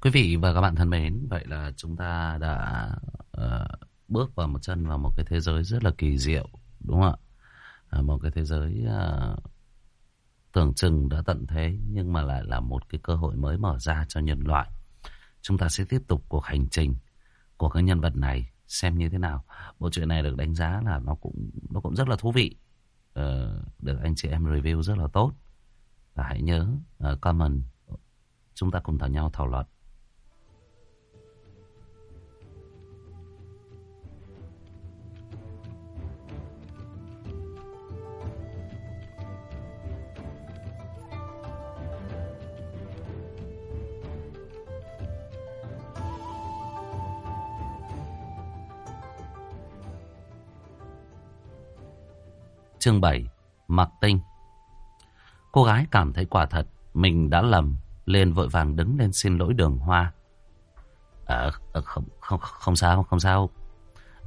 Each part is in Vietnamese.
Quý vị và các bạn thân mến, vậy là chúng ta đã uh, bước vào một chân vào một cái thế giới rất là kỳ diệu, đúng không ạ? Uh, một cái thế giới uh, tưởng chừng đã tận thế nhưng mà lại là một cái cơ hội mới mở ra cho nhân loại. Chúng ta sẽ tiếp tục cuộc hành trình của các nhân vật này xem như thế nào. Bộ truyện này được đánh giá là nó cũng nó cũng rất là thú vị, uh, được anh chị em review rất là tốt. Và hãy nhớ uh, comment chúng ta cùng thảo nhau thảo luận. Chương 7 Mặc tinh. Cô gái cảm thấy quả thật Mình đã lầm liền vội vàng đứng lên xin lỗi đường hoa. À, không, không, không sao Không sao.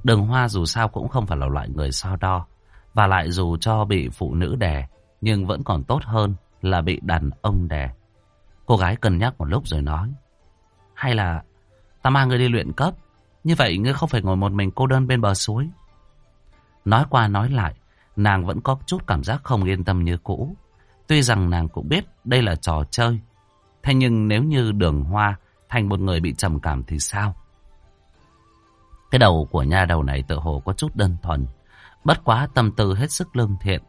Đường hoa dù sao cũng không phải là loại người so đo Và lại dù cho bị phụ nữ đè Nhưng vẫn còn tốt hơn Là bị đàn ông đè. Cô gái cân nhắc một lúc rồi nói Hay là Ta mang ngươi đi luyện cấp Như vậy ngươi không phải ngồi một mình cô đơn bên bờ suối. Nói qua nói lại nàng vẫn có chút cảm giác không yên tâm như cũ. Tuy rằng nàng cũng biết đây là trò chơi. Thế nhưng nếu như đường hoa thành một người bị trầm cảm thì sao? Cái đầu của nha đầu này tự hồ có chút đơn thuần. Bất quá tâm tư hết sức lương thiện.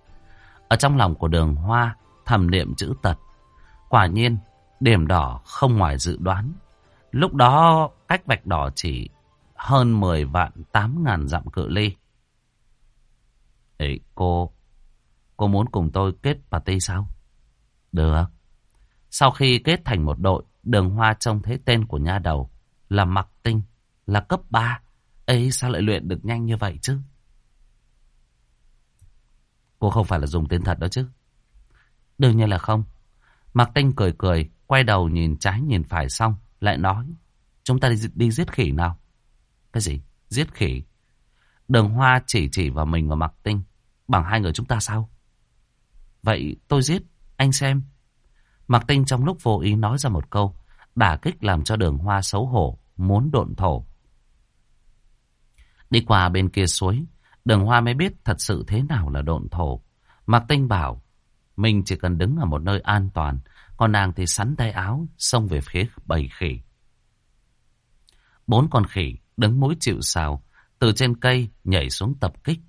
Ở trong lòng của đường hoa thầm niệm chữ tật. Quả nhiên điểm đỏ không ngoài dự đoán. Lúc đó cách vạch đỏ chỉ hơn 10 vạn 8 ngàn dặm cự ly. Ê, cô, cô muốn cùng tôi kết party sao? Được. Sau khi kết thành một đội, đường hoa trông thấy tên của nha đầu là Mặc Tinh, là cấp 3. Ấy sao lại luyện được nhanh như vậy chứ? Cô không phải là dùng tên thật đó chứ? Đương nhiên là không. Mặc Tinh cười cười, quay đầu nhìn trái nhìn phải xong, lại nói. Chúng ta đi, đi giết khỉ nào? Cái gì? Giết khỉ? Đường Hoa chỉ chỉ vào mình và Mặc Tinh. Bằng hai người chúng ta sao? Vậy tôi giết, anh xem. Mặc Tinh trong lúc vô ý nói ra một câu, đả kích làm cho đường Hoa xấu hổ, muốn độn thổ. Đi qua bên kia suối, đường Hoa mới biết thật sự thế nào là độn thổ. Mặc Tinh bảo, mình chỉ cần đứng ở một nơi an toàn, còn nàng thì sắn tay áo, xông về phía bầy khỉ. Bốn con khỉ đứng mũi chịu sào, từ trên cây nhảy xuống tập kích.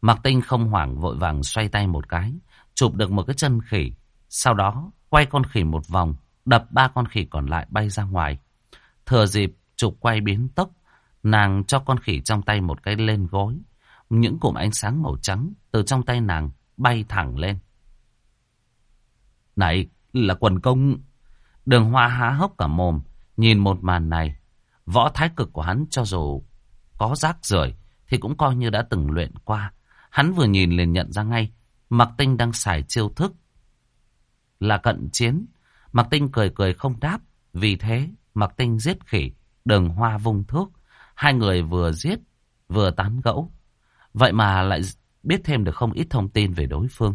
Mạc Tinh không hoảng vội vàng xoay tay một cái, chụp được một cái chân khỉ. Sau đó quay con khỉ một vòng, đập ba con khỉ còn lại bay ra ngoài. Thừa dịp chụp quay biến tốc, nàng cho con khỉ trong tay một cái lên gối. Những cụm ánh sáng màu trắng từ trong tay nàng bay thẳng lên. Này, là quần công. Đường hoa há hốc cả mồm, nhìn một màn này. Võ thái cực của hắn cho dù có rác rưởi thì cũng coi như đã từng luyện qua. Hắn vừa nhìn liền nhận ra ngay, Mạc Tinh đang xài chiêu thức. Là cận chiến. Mạc Tinh cười cười không đáp. Vì thế, Mạc Tinh giết khỉ, đường hoa vung thước. Hai người vừa giết, vừa tán gẫu. Vậy mà lại biết thêm được không ít thông tin về đối phương.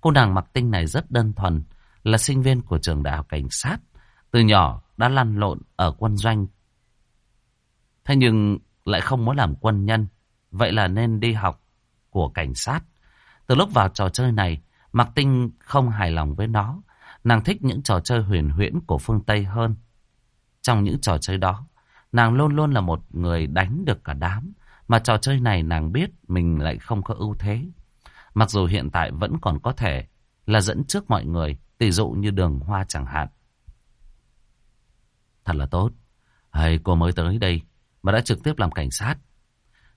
Cô nàng Mạc Tinh này rất đơn thuần, là sinh viên của trường đại học cảnh sát. Từ nhỏ đã lăn lộn ở quân doanh. Thế nhưng lại không muốn làm quân nhân. Vậy là nên đi học của cảnh sát. Từ lúc vào trò chơi này, Mạc Tinh không hài lòng với nó. Nàng thích những trò chơi huyền huyễn của phương Tây hơn. Trong những trò chơi đó, nàng luôn luôn là một người đánh được cả đám. Mà trò chơi này nàng biết mình lại không có ưu thế. Mặc dù hiện tại vẫn còn có thể là dẫn trước mọi người, tỷ dụ như đường hoa chẳng hạn. Thật là tốt. Hay cô mới tới đây mà đã trực tiếp làm cảnh sát.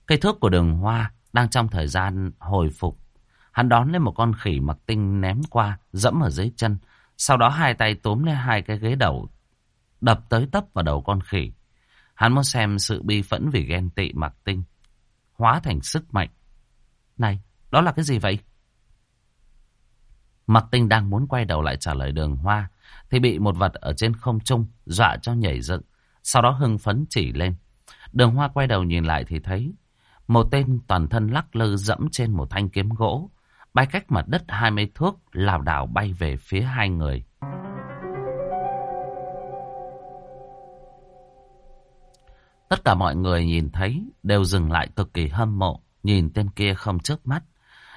Cây thước của đường hoa đang trong thời gian hồi phục. Hắn đón lên một con khỉ mặc tinh ném qua, dẫm ở dưới chân. Sau đó hai tay túm lên hai cái ghế đầu, đập tới tấp vào đầu con khỉ. Hắn muốn xem sự bi phẫn vì ghen tị mặc tinh, hóa thành sức mạnh. Này, đó là cái gì vậy? Mặc tinh đang muốn quay đầu lại trả lời đường hoa, thì bị một vật ở trên không trung dọa cho nhảy dựng. Sau đó hưng phấn chỉ lên. Đường hoa quay đầu nhìn lại thì thấy một tên toàn thân lắc lư dẫm trên một thanh kiếm gỗ, bay cách mặt đất hai mươi thước, lảo đảo bay về phía hai người. Tất cả mọi người nhìn thấy đều dừng lại cực kỳ hâm mộ, nhìn tên kia không trước mắt.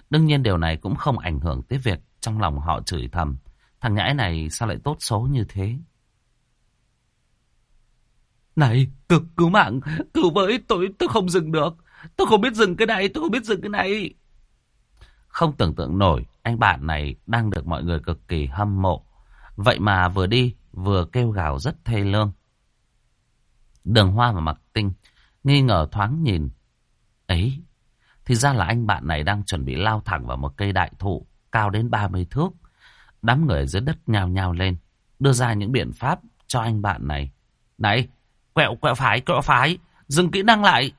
Đương nhiên điều này cũng không ảnh hưởng tới việc trong lòng họ chửi thầm. Thằng nhãi này sao lại tốt số như thế? Này, cực cứu mạng, cứu với, tôi tôi không dừng được. Tôi không biết dừng cái này, tôi không biết dừng cái này. Không tưởng tượng nổi, anh bạn này đang được mọi người cực kỳ hâm mộ. Vậy mà vừa đi, vừa kêu gào rất thê lương. Đường Hoa và Mặc Tinh nghi ngờ thoáng nhìn. Ấy, thì ra là anh bạn này đang chuẩn bị lao thẳng vào một cây đại thụ cao đến 30 thước. Đám người dưới đất nhào nhào lên, đưa ra những biện pháp cho anh bạn này. Này, quẹo quẹo phải, quẹo phải, dừng kỹ năng lại.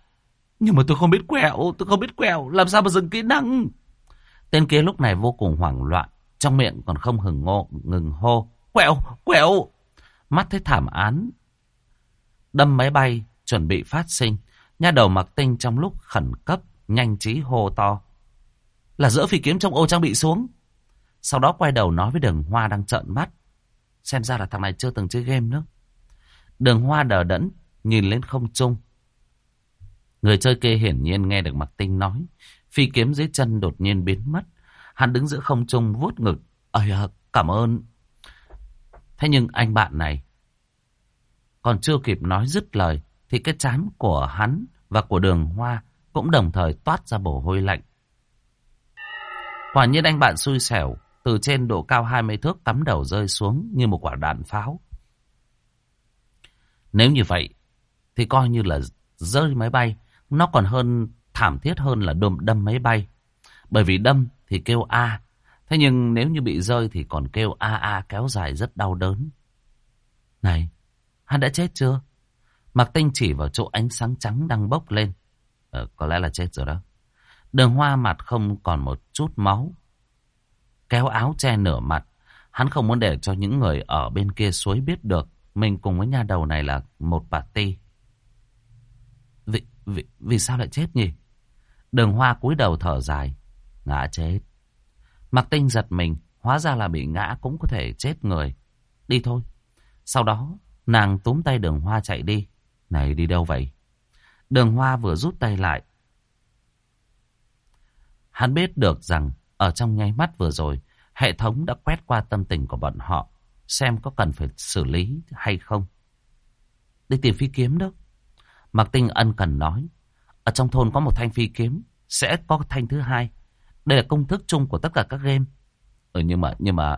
Nhưng mà tôi không biết quẹo, tôi không biết quẹo, làm sao mà dừng kỹ năng? Tên kia lúc này vô cùng hoảng loạn, trong miệng còn không hừng ngô, ngừng hô. Quẹo, quẹo! Mắt thấy thảm án, đâm máy bay, chuẩn bị phát sinh. Nha đầu mặc tinh trong lúc khẩn cấp, nhanh trí hô to. Là giữa phi kiếm trong ô trang bị xuống. Sau đó quay đầu nói với đường hoa đang trợn mắt. Xem ra là thằng này chưa từng chơi game nữa. Đường hoa đờ đẫn, nhìn lên không trung. Người chơi kia hiển nhiên nghe được mặc tinh nói. Phi kiếm dưới chân đột nhiên biến mất. Hắn đứng giữa không trung vuốt ngực. Ây à, cảm ơn. Thế nhưng anh bạn này còn chưa kịp nói dứt lời thì cái chán của hắn và của đường hoa cũng đồng thời toát ra bổ hôi lạnh. Quả nhiên anh bạn xui xẻo từ trên độ cao 20 thước tắm đầu rơi xuống như một quả đạn pháo. Nếu như vậy thì coi như là rơi máy bay nó còn hơn thảm thiết hơn là đâm, đâm máy bay. Bởi vì đâm thì kêu A. Thế nhưng nếu như bị rơi thì còn kêu A A kéo dài rất đau đớn. Này, hắn đã chết chưa? Mạc Tinh chỉ vào chỗ ánh sáng trắng đang bốc lên. Ờ, có lẽ là chết rồi đó. Đường hoa mặt không còn một chút máu. Kéo áo che nửa mặt. Hắn không muốn để cho những người ở bên kia suối biết được. Mình cùng với nhà đầu này là một bà ti. Vì, vì, sao lại chết nhỉ? Đường hoa cúi đầu thở dài. Ngã chết. Mặc Tinh giật mình. Hóa ra là bị ngã cũng có thể chết người. Đi thôi. Sau đó, nàng túm tay đường hoa chạy đi. Này đi đâu vậy? Đường hoa vừa rút tay lại. Hắn biết được rằng ở trong nháy mắt vừa rồi, hệ thống đã quét qua tâm tình của bọn họ, xem có cần phải xử lý hay không. Đi tìm phi kiếm đó. Mạc Tinh ân cần nói, ở trong thôn có một thanh phi kiếm, sẽ có thanh thứ hai. Đây là công thức chung của tất cả các game. Ừ nhưng mà, nhưng mà,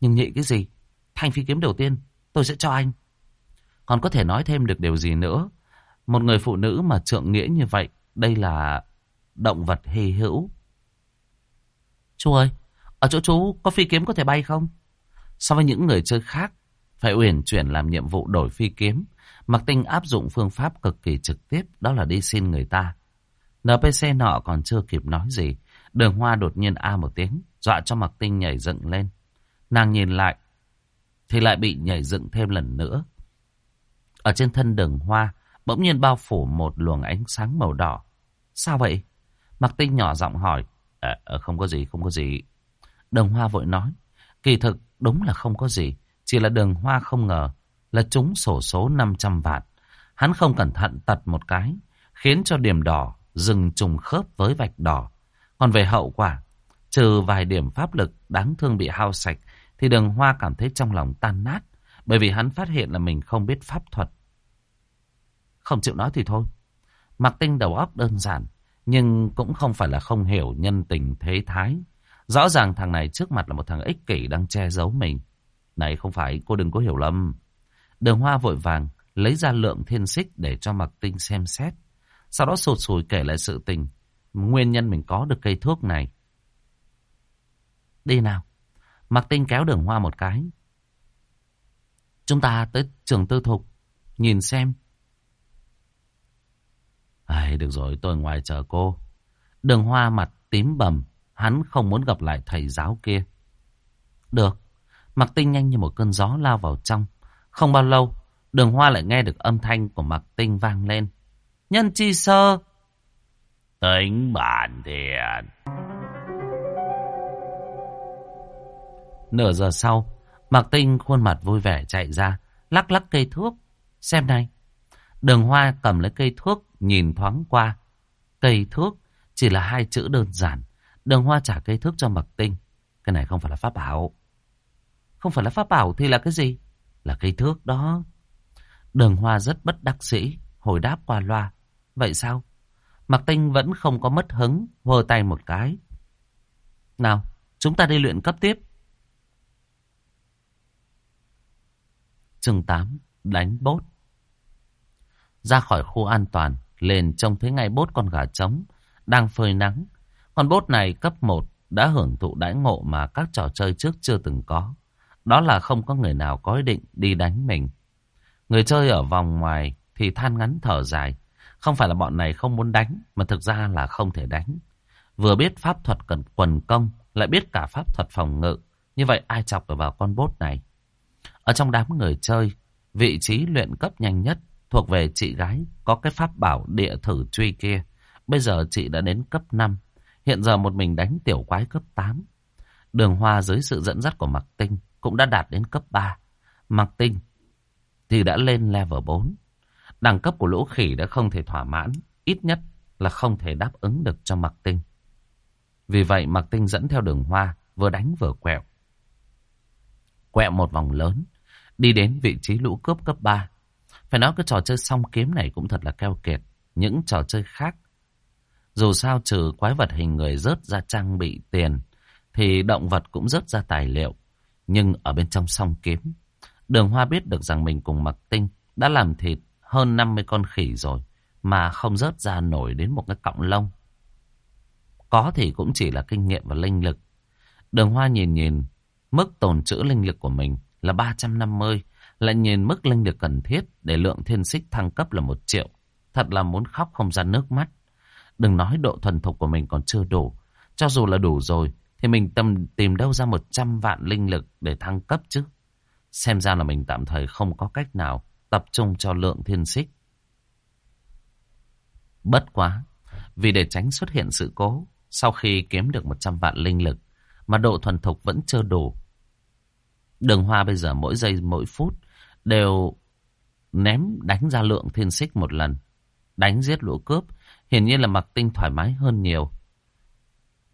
nhưng nhị cái gì? Thanh phi kiếm đầu tiên, tôi sẽ cho anh. Còn có thể nói thêm được điều gì nữa? Một người phụ nữ mà trượng nghĩa như vậy, đây là động vật hy hữu. Chú ơi, ở chỗ chú có phi kiếm có thể bay không? So với những người chơi khác, phải uyển chuyển làm nhiệm vụ đổi phi kiếm. Mặc tinh áp dụng phương pháp cực kỳ trực tiếp, đó là đi xin người ta. NPC nọ còn chưa kịp nói gì. Đường hoa đột nhiên a một tiếng, dọa cho mặc tinh nhảy dựng lên. Nàng nhìn lại, thì lại bị nhảy dựng thêm lần nữa. Ở trên thân đường hoa, bỗng nhiên bao phủ một luồng ánh sáng màu đỏ. Sao vậy? Mặc tinh nhỏ giọng hỏi. À, không có gì, không có gì. Đường hoa vội nói. Kỳ thực đúng là không có gì. Chỉ là đường hoa không ngờ là trúng sổ số 500 vạn. Hắn không cẩn thận tật một cái, khiến cho điểm đỏ dừng trùng khớp với vạch đỏ. Còn về hậu quả, trừ vài điểm pháp lực đáng thương bị hao sạch, thì đường hoa cảm thấy trong lòng tan nát, bởi vì hắn phát hiện là mình không biết pháp thuật. Không chịu nói thì thôi. Mặc tinh đầu óc đơn giản, nhưng cũng không phải là không hiểu nhân tình thế thái. Rõ ràng thằng này trước mặt là một thằng ích kỷ đang che giấu mình. Này không phải, cô đừng có hiểu lầm. Đường hoa vội vàng, lấy ra lượng thiên xích để cho mặc tinh xem xét. Sau đó sụt sùi kể lại sự tình, nguyên nhân mình có được cây thuốc này. Đi nào. Mặc tinh kéo đường hoa một cái. Chúng ta tới trường tư thục, nhìn xem Ai, được rồi, tôi ngoài chờ cô. Đường hoa mặt tím bầm, hắn không muốn gặp lại thầy giáo kia. Được, Mặc Tinh nhanh như một cơn gió lao vào trong. Không bao lâu, đường hoa lại nghe được âm thanh của Mặc Tinh vang lên. Nhân chi sơ. Tính bản thiện. Nửa giờ sau, Mạc Tinh khuôn mặt vui vẻ chạy ra, lắc lắc cây thuốc. Xem này, Đường hoa cầm lấy cây thuốc, nhìn thoáng qua. Cây thuốc chỉ là hai chữ đơn giản. Đường hoa trả cây thuốc cho Mặc Tinh. Cái này không phải là pháp bảo. Không phải là pháp bảo thì là cái gì? Là cây thước đó. Đường hoa rất bất đắc sĩ, hồi đáp qua loa. Vậy sao? Mạc Tinh vẫn không có mất hứng, vơ tay một cái. Nào, chúng ta đi luyện cấp tiếp. Chương 8, đánh bốt. Ra khỏi khu an toàn, lên trông thấy ngay bốt con gà trống, đang phơi nắng. Con bốt này cấp 1 đã hưởng thụ đãi ngộ mà các trò chơi trước chưa từng có. Đó là không có người nào có ý định đi đánh mình. Người chơi ở vòng ngoài thì than ngắn thở dài. Không phải là bọn này không muốn đánh, mà thực ra là không thể đánh. Vừa biết pháp thuật cần quần công, lại biết cả pháp thuật phòng ngự. Như vậy ai chọc được vào con bốt này? Ở trong đám người chơi, vị trí luyện cấp nhanh nhất thuộc về chị gái có cái pháp bảo địa thử truy kia. Bây giờ chị đã đến cấp 5, hiện giờ một mình đánh tiểu quái cấp 8. Đường Hoa dưới sự dẫn dắt của Mạc Tinh cũng đã đạt đến cấp 3. mặc Tinh thì đã lên level 4. Đẳng cấp của lũ khỉ đã không thể thỏa mãn, ít nhất là không thể đáp ứng được cho mặc Tinh. Vì vậy mặc Tinh dẫn theo đường hoa, vừa đánh vừa quẹo. Quẹo một vòng lớn, đi đến vị trí lũ cướp cấp 3. Phải nói cái trò chơi song kiếm này cũng thật là keo kiệt. Những trò chơi khác, dù sao trừ quái vật hình người rớt ra trang bị tiền, thì động vật cũng rớt ra tài liệu. Nhưng ở bên trong song kiếm, đường hoa biết được rằng mình cùng mặc Tinh đã làm thịt hơn 50 con khỉ rồi, mà không rớt ra nổi đến một cái cọng lông. Có thì cũng chỉ là kinh nghiệm và linh lực. Đường Hoa nhìn nhìn, mức tồn trữ linh lực của mình là 350, lại nhìn mức linh lực cần thiết để lượng thiên xích thăng cấp là 1 triệu. Thật là muốn khóc không ra nước mắt. Đừng nói độ thuần thục của mình còn chưa đủ. Cho dù là đủ rồi, thì mình tâm tìm đâu ra 100 vạn linh lực để thăng cấp chứ. Xem ra là mình tạm thời không có cách nào tập trung cho lượng thiên xích. Bất quá, vì để tránh xuất hiện sự cố, sau khi kiếm được 100 vạn linh lực, mà độ thuần thục vẫn chưa đủ. Đường hoa bây giờ mỗi giây mỗi phút đều ném đánh ra lượng thiên xích một lần. Đánh giết lũ cướp, hiển nhiên là mặc tinh thoải mái hơn nhiều.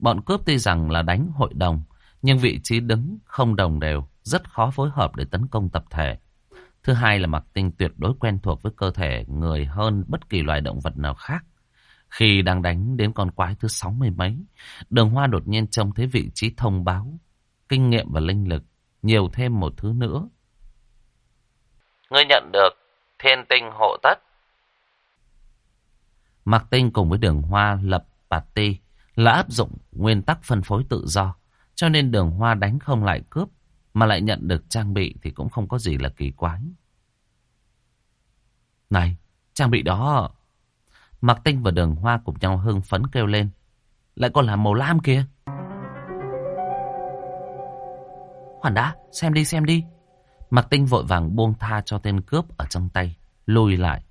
Bọn cướp tuy rằng là đánh hội đồng, nhưng vị trí đứng không đồng đều, rất khó phối hợp để tấn công tập thể. Thứ hai là mặc tinh tuyệt đối quen thuộc với cơ thể người hơn bất kỳ loài động vật nào khác. Khi đang đánh đến con quái thứ sáu mươi mấy, đường hoa đột nhiên trông thấy vị trí thông báo, kinh nghiệm và linh lực, nhiều thêm một thứ nữa. Ngươi nhận được thiên tinh hộ tất. Mạc Tinh cùng với đường hoa lập party là áp dụng nguyên tắc phân phối tự do, cho nên đường hoa đánh không lại cướp, mà lại nhận được trang bị thì cũng không có gì là kỳ quái. Này, trang bị đó Mạc Tinh và đường hoa cùng nhau hưng phấn kêu lên. Lại còn là màu lam kìa. Hoàn đã, xem đi xem đi. Mạc Tinh vội vàng buông tha cho tên cướp ở trong tay, lùi lại.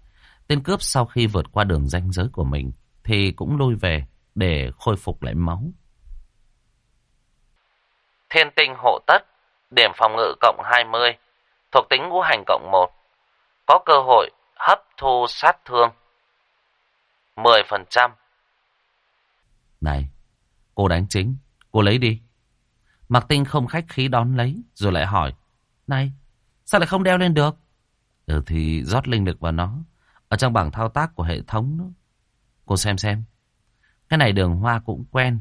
Tên cướp sau khi vượt qua đường ranh giới của mình thì cũng lùi về để khôi phục lại máu. Thiên tinh hộ tất, điểm phòng ngự cộng 20, thuộc tính ngũ hành cộng 1. Có cơ hội hấp thu sát thương 10%. Này, cô đánh chính, cô lấy đi. Mạc Tinh không khách khí đón lấy, rồi lại hỏi. Này, sao lại không đeo lên được? Ừ thì rót linh lực vào nó, ở trong bảng thao tác của hệ thống đó. Cô xem xem. Cái này đường hoa cũng quen.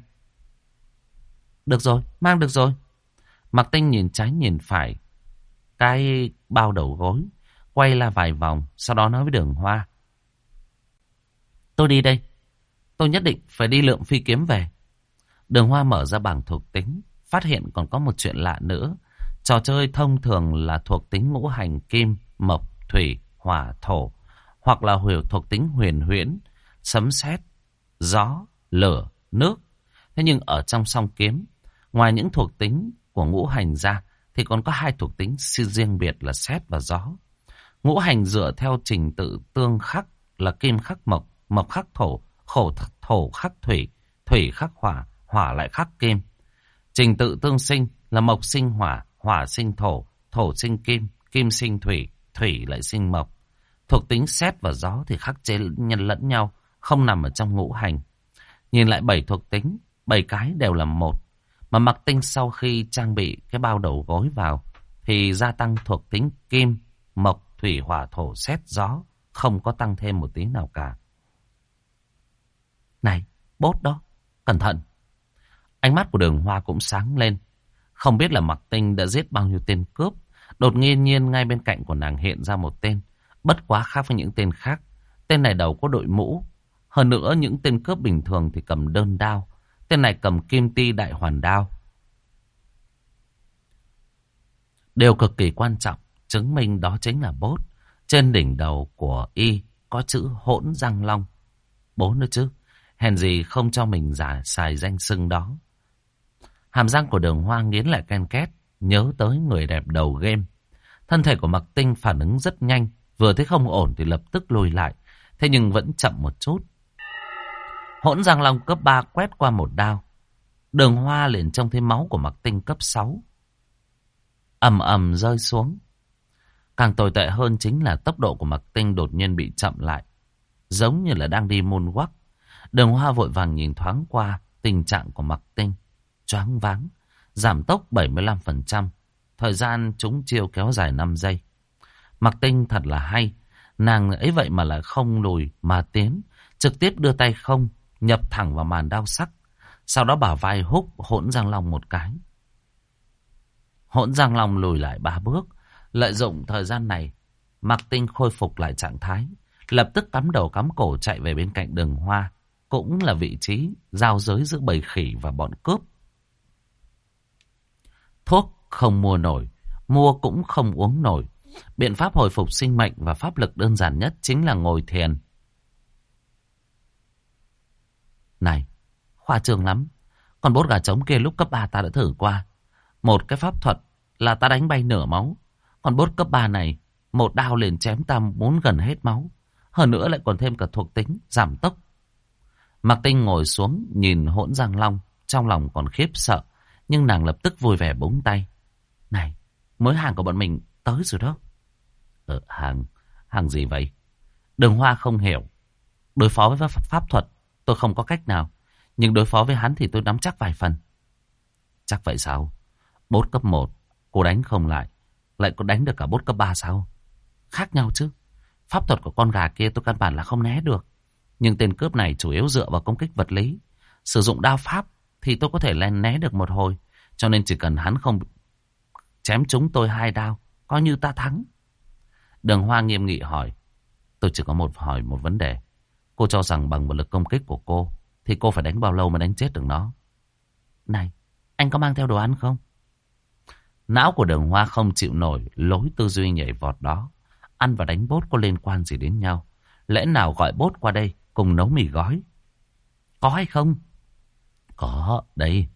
Được rồi, mang được rồi. mặc Tinh nhìn trái nhìn phải. Cái bao đầu gối. Quay la vài vòng. Sau đó nói với đường hoa. Tôi đi đây. Tôi nhất định phải đi lượm phi kiếm về. Đường Hoa mở ra bảng thuộc tính. Phát hiện còn có một chuyện lạ nữa. Trò chơi thông thường là thuộc tính ngũ hành kim, mộc, thủy, hỏa, thổ. Hoặc là huyền thuộc tính huyền huyễn, sấm sét, gió, lửa, nước. Thế nhưng ở trong song kiếm, ngoài những thuộc tính của ngũ hành ra, thì còn có hai thuộc tính riêng biệt là sét và gió. Ngũ hành dựa theo trình tự tương khắc là kim khắc mộc, mộc khắc thổ, khổ thổ khắc thủy, thủy khắc hỏa, hỏa lại khắc kim. Trình tự tương sinh là mộc sinh hỏa, hỏa sinh thổ, thổ sinh kim, kim sinh thủy, thủy lại sinh mộc. Thuộc tính xét và gió thì khắc chế nhân lẫn nhau, không nằm ở trong ngũ hành. Nhìn lại bảy thuộc tính, bảy cái đều là một. Mà mặc tinh sau khi trang bị cái bao đầu gối vào, thì gia tăng thuộc tính kim, mộc, thủy, hỏa, thổ, xét, gió, không có tăng thêm một tí nào cả. Này, bốt đó, cẩn thận. Ánh mắt của đường hoa cũng sáng lên. Không biết là mặc tinh đã giết bao nhiêu tên cướp. Đột nhiên nhiên ngay bên cạnh của nàng hiện ra một tên. Bất quá khác với những tên khác. Tên này đầu có đội mũ. Hơn nữa, những tên cướp bình thường thì cầm đơn đao. Tên này cầm kim ti đại hoàn đao. Điều cực kỳ quan trọng. Chứng minh đó chính là bốt. Trên đỉnh đầu của y có chữ hỗn răng long. Bố nữa chứ. Hèn gì không cho mình giả xài danh xưng đó. Hàm răng của đường hoa nghiến lại ken két. Nhớ tới người đẹp đầu game. Thân thể của Mặc Tinh phản ứng rất nhanh. Vừa thấy không ổn thì lập tức lùi lại. Thế nhưng vẫn chậm một chút. Hỗn Giang Long cấp 3 quét qua một đao. Đường hoa liền trông thấy máu của Mặc Tinh cấp 6. ầm ầm rơi xuống. Càng tồi tệ hơn chính là tốc độ của Mặc Tinh đột nhiên bị chậm lại. Giống như là đang đi môn quắc. Đường hoa vội vàng nhìn thoáng qua tình trạng của Mặc Tinh. Choáng váng. Giảm tốc 75%. Thời gian chúng chiêu kéo dài 5 giây. Mặc Tinh thật là hay. Nàng ấy vậy mà lại không lùi mà tiến. Trực tiếp đưa tay không. Nhập thẳng vào màn đao sắc. Sau đó bả vai húc hỗn Giang Long một cái. Hỗn Giang Long lùi lại ba bước. Lợi dụng thời gian này. Mặc Tinh khôi phục lại trạng thái. Lập tức cắm đầu cắm cổ chạy về bên cạnh đường hoa. Cũng là vị trí giao giới giữa bầy khỉ và bọn cướp. Thuốc không mua nổi, mua cũng không uống nổi. Biện pháp hồi phục sinh mệnh và pháp lực đơn giản nhất chính là ngồi thiền. Này, khoa trương lắm. Còn bốt gà trống kia lúc cấp 3 ta đã thử qua. Một cái pháp thuật là ta đánh bay nửa máu. Còn bốt cấp 3 này, một đao liền chém ta muốn gần hết máu. Hơn nữa lại còn thêm cả thuộc tính, giảm tốc. Mạc Tinh ngồi xuống nhìn hỗn Giang Long, trong lòng còn khiếp sợ. Nhưng nàng lập tức vui vẻ búng tay. Này, mới hàng của bọn mình tới rồi đó. Ờ, hàng, hàng gì vậy? Đường Hoa không hiểu. Đối phó với pháp thuật, tôi không có cách nào. Nhưng đối phó với hắn thì tôi nắm chắc vài phần. Chắc vậy sao? Bốt cấp 1, cô đánh không lại. Lại có đánh được cả bốt cấp 3 sao? Khác nhau chứ. Pháp thuật của con gà kia tôi căn bản là không né được. Nhưng tên cướp này chủ yếu dựa vào công kích vật lý. Sử dụng đao pháp thì tôi có thể len né được một hồi. Cho nên chỉ cần hắn không chém chúng tôi hai đao, coi như ta thắng. Đường Hoa nghiêm nghị hỏi. Tôi chỉ có một hỏi một vấn đề. Cô cho rằng bằng một lực công kích của cô, thì cô phải đánh bao lâu mới đánh chết được nó? Này, anh có mang theo đồ ăn không? Não của đường Hoa không chịu nổi lối tư duy nhảy vọt đó. Ăn và đánh bốt có liên quan gì đến nhau? Lẽ nào gọi bốt qua đây cùng nấu mì gói? Có hay không? Có, đây.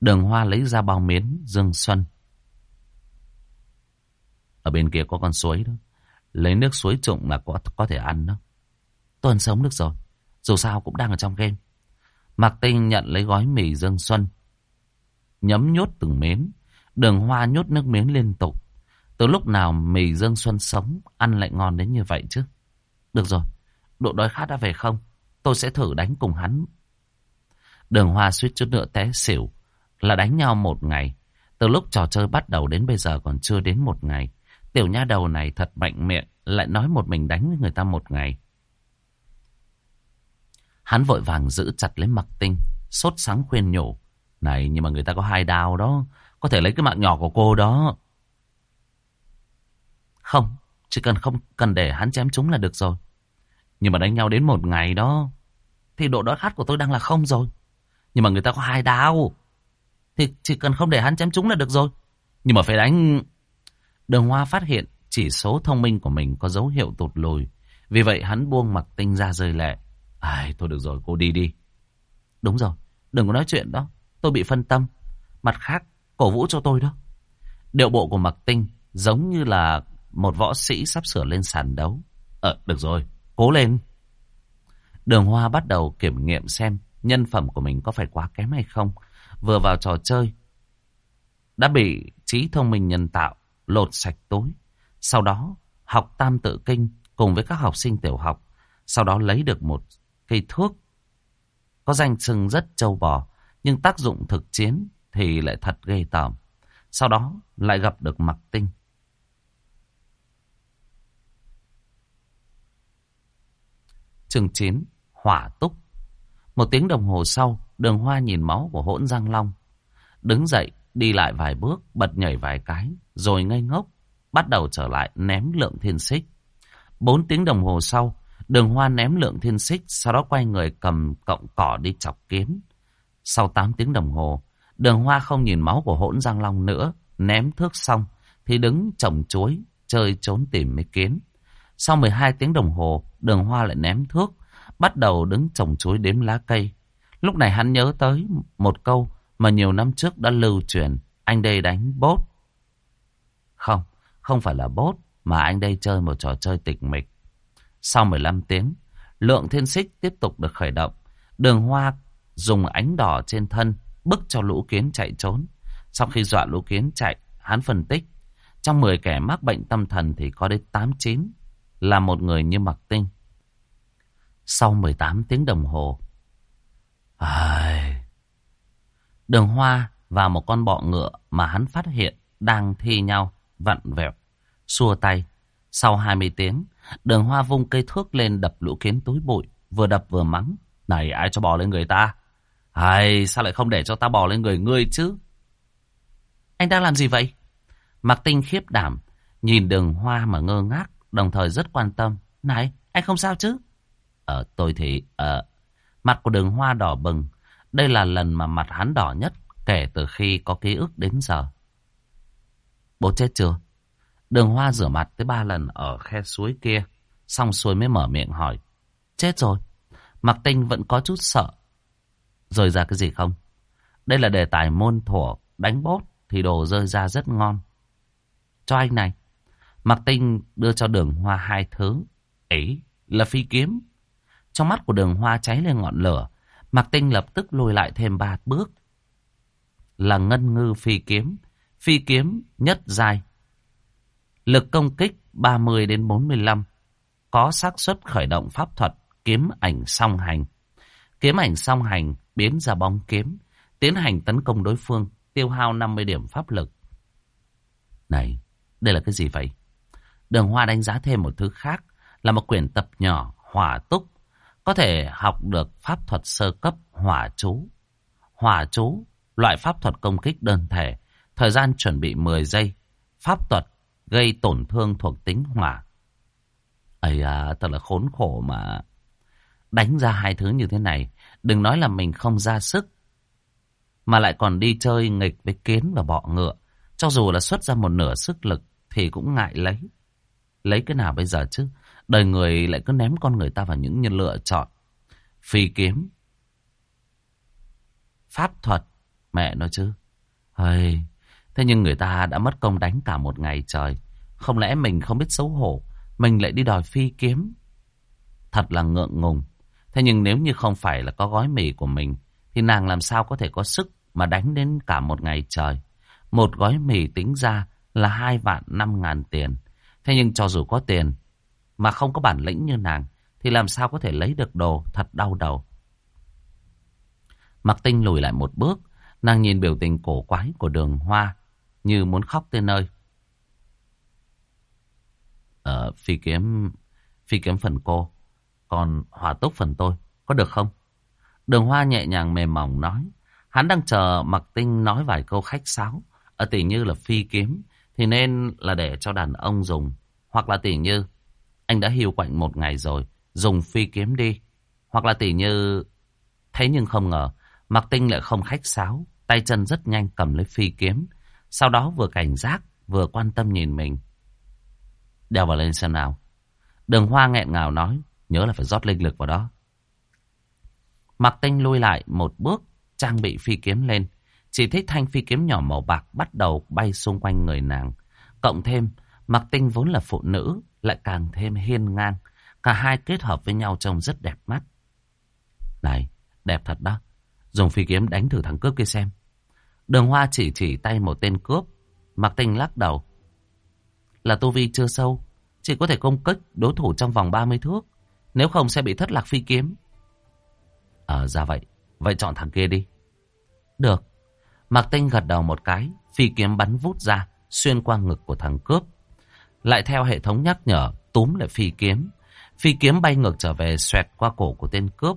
Đường Hoa lấy ra bao miến Dương Xuân. Ở bên kia có con suối đó. Lấy nước suối trụng là có, có thể ăn đó tuần sống được rồi. Dù sao cũng đang ở trong game. Mạc Tinh nhận lấy gói mì Dương Xuân. Nhấm nhốt từng miếng. Đường Hoa nhốt nước miếng liên tục. Từ lúc nào mì Dương Xuân sống, ăn lại ngon đến như vậy chứ? Được rồi. Độ đói khát đã về không? Tôi sẽ thử đánh cùng hắn Đường Hoa suýt chút nữa té xỉu. Là đánh nhau một ngày. Từ lúc trò chơi bắt đầu đến bây giờ còn chưa đến một ngày. Tiểu nha đầu này thật mạnh miệng. Lại nói một mình đánh với người ta một ngày. Hắn vội vàng giữ chặt lấy mặc tinh. Sốt sáng khuyên nhủ. Này, nhưng mà người ta có hai đao đó. Có thể lấy cái mạng nhỏ của cô đó. Không. Chỉ cần không cần để hắn chém chúng là được rồi. Nhưng mà đánh nhau đến một ngày đó. Thì độ đói khát của tôi đang là không rồi. Nhưng mà người ta có hai đao. Thì chỉ cần không để hắn chém chúng là được rồi. Nhưng mà phải đánh... Đường Hoa phát hiện chỉ số thông minh của mình có dấu hiệu tụt lùi. Vì vậy hắn buông mặc tinh ra rơi lệ. Ai, thôi được rồi, cô đi đi. Đúng rồi, đừng có nói chuyện đó. Tôi bị phân tâm. Mặt khác, cổ vũ cho tôi đó. Điệu bộ của mặc tinh giống như là một võ sĩ sắp sửa lên sàn đấu. Ờ, được rồi, cố lên. Đường Hoa bắt đầu kiểm nghiệm xem nhân phẩm của mình có phải quá kém hay không. Vừa vào trò chơi, đã bị trí thông minh nhân tạo lột sạch tối. Sau đó, học tam tự kinh, cùng với các học sinh tiểu học. Sau đó lấy được một cây thước có danh sưng rất trâu bò, nhưng tác dụng thực chiến thì lại thật ghê tởm. Sau đó lại gặp được Mặc Tinh. Chương 9 Hỏa túc Một tiếng đồng hồ sau, đường hoa nhìn máu của hỗn Giang Long. Đứng dậy, đi lại vài bước, bật nhảy vài cái, rồi ngây ngốc, bắt đầu trở lại ném lượng thiên xích. Bốn tiếng đồng hồ sau, đường hoa ném lượng thiên xích, sau đó quay người cầm cọng cỏ đi chọc kiến. Sau 8 tiếng đồng hồ, đường hoa không nhìn máu của hỗn Giang Long nữa, ném thước xong, thì đứng trồng chuối, chơi trốn tìm mấy kiến. Sau 12 tiếng đồng hồ, đường hoa lại ném thước, bắt đầu đứng trồng chuối đếm lá cây. Lúc này hắn nhớ tới một câu mà nhiều năm trước đã lưu truyền, anh đây đánh bốt. Không, không phải là bốt, mà anh đây chơi một trò chơi tịch mịch. Sau 15 tiếng, lượng thiên xích tiếp tục được khởi động. Đường hoa dùng ánh đỏ trên thân bức cho lũ kiến chạy trốn. Sau khi dọa lũ kiến chạy, hắn phân tích. Trong 10 kẻ mắc bệnh tâm thần thì có đến 8-9 là một người như mặc tinh. Sau 18 tiếng đồng hồ, ai... đường hoa và một con bọ ngựa mà hắn phát hiện đang thi nhau vặn vẹo, xua tay. Sau 20 tiếng, đường hoa vung cây thước lên đập lũ kiến túi bụi, vừa đập vừa mắng. Này ai cho bò lên người ta? Hay sao lại không để cho ta bò lên người ngươi chứ? Anh đang làm gì vậy? Mạc Tinh khiếp đảm, nhìn đường hoa mà ngơ ngác, đồng thời rất quan tâm. Này, anh không sao chứ? Ờ, tôi thì... Ờ, mặt của đường hoa đỏ bừng. Đây là lần mà mặt hắn đỏ nhất kể từ khi có ký ức đến giờ. Bố chết chưa? Đường hoa rửa mặt tới ba lần ở khe suối kia. Xong xuôi mới mở miệng hỏi. Chết rồi. Mạc Tinh vẫn có chút sợ. Rơi ra cái gì không? Đây là đề tài môn thổ đánh bốt thì đồ rơi ra rất ngon. Cho anh này. Mạc Tinh đưa cho đường hoa hai thứ. Ấy là phi kiếm. Trong mắt của đường hoa cháy lên ngọn lửa. Mạc Tinh lập tức lùi lại thêm ba bước. Là ngân ngư phi kiếm. Phi kiếm nhất dài. Lực công kích 30 đến 45. Có xác suất khởi động pháp thuật kiếm ảnh song hành. Kiếm ảnh song hành biến ra bóng kiếm. Tiến hành tấn công đối phương. Tiêu hao 50 điểm pháp lực. Này, đây là cái gì vậy? Đường Hoa đánh giá thêm một thứ khác là một quyển tập nhỏ hỏa túc. Có thể học được pháp thuật sơ cấp hỏa chú. Hỏa chú, loại pháp thuật công kích đơn thể. Thời gian chuẩn bị 10 giây. Pháp thuật gây tổn thương thuộc tính hỏa. Ây à, thật là khốn khổ mà. Đánh ra hai thứ như thế này, đừng nói là mình không ra sức. Mà lại còn đi chơi nghịch với kiến và bọ ngựa. Cho dù là xuất ra một nửa sức lực thì cũng ngại lấy. Lấy cái nào bây giờ chứ? Đời người lại cứ ném con người ta vào những nhân lựa chọn. Phi kiếm. Pháp thuật. Mẹ nói chứ. Hây, thế nhưng người ta đã mất công đánh cả một ngày trời. Không lẽ mình không biết xấu hổ. Mình lại đi đòi phi kiếm. Thật là ngượng ngùng. Thế nhưng nếu như không phải là có gói mì của mình. Thì nàng làm sao có thể có sức mà đánh đến cả một ngày trời. Một gói mì tính ra là hai vạn năm ngàn tiền. Thế nhưng cho dù có tiền mà không có bản lĩnh như nàng thì làm sao có thể lấy được đồ thật đau đầu. Mặc tinh lùi lại một bước, nàng nhìn biểu tình cổ quái của đường hoa như muốn khóc tới nơi. Ờ, phi kiếm, phi kiếm phần cô, còn hỏa túc phần tôi, có được không? Đường hoa nhẹ nhàng mềm mỏng nói. Hắn đang chờ mặc tinh nói vài câu khách sáo. Ờ, Ở tỷ như là phi kiếm thì nên là để cho đàn ông dùng. Hoặc là tỷ như anh đã hiu quạnh một ngày rồi, dùng phi kiếm đi. Hoặc là tỷ như thế nhưng không ngờ mặc tinh lại không khách sáo. Tay chân rất nhanh cầm lấy phi kiếm. Sau đó vừa cảnh giác vừa quan tâm nhìn mình. Đeo vào lên xem nào. Đường hoa nghẹn ngào nói. Nhớ là phải rót linh lực vào đó. Mặc tinh lui lại một bước. Trang bị phi kiếm lên. Chỉ thấy thanh phi kiếm nhỏ màu bạc bắt đầu bay xung quanh người nàng. Cộng thêm, mặc tinh vốn là phụ nữ, lại càng thêm hiên ngang. Cả hai kết hợp với nhau trông rất đẹp mắt. Này, đẹp thật đó. Dùng phi kiếm đánh thử thằng cướp kia xem. Đường hoa chỉ chỉ tay một tên cướp. Mặc tinh lắc đầu. Là tu vi chưa sâu. chỉ có thể công kích đối thủ trong vòng 30 thước. Nếu không sẽ bị thất lạc phi kiếm. Ờ ra vậy. Vậy chọn thằng kia đi. Được. Mạc Tinh gật đầu một cái. Phi kiếm bắn vút ra. Xuyên qua ngực của thằng cướp. Lại theo hệ thống nhắc nhở. Túm lại phi kiếm. Phi kiếm bay ngược trở về xoẹt qua cổ của tên cướp.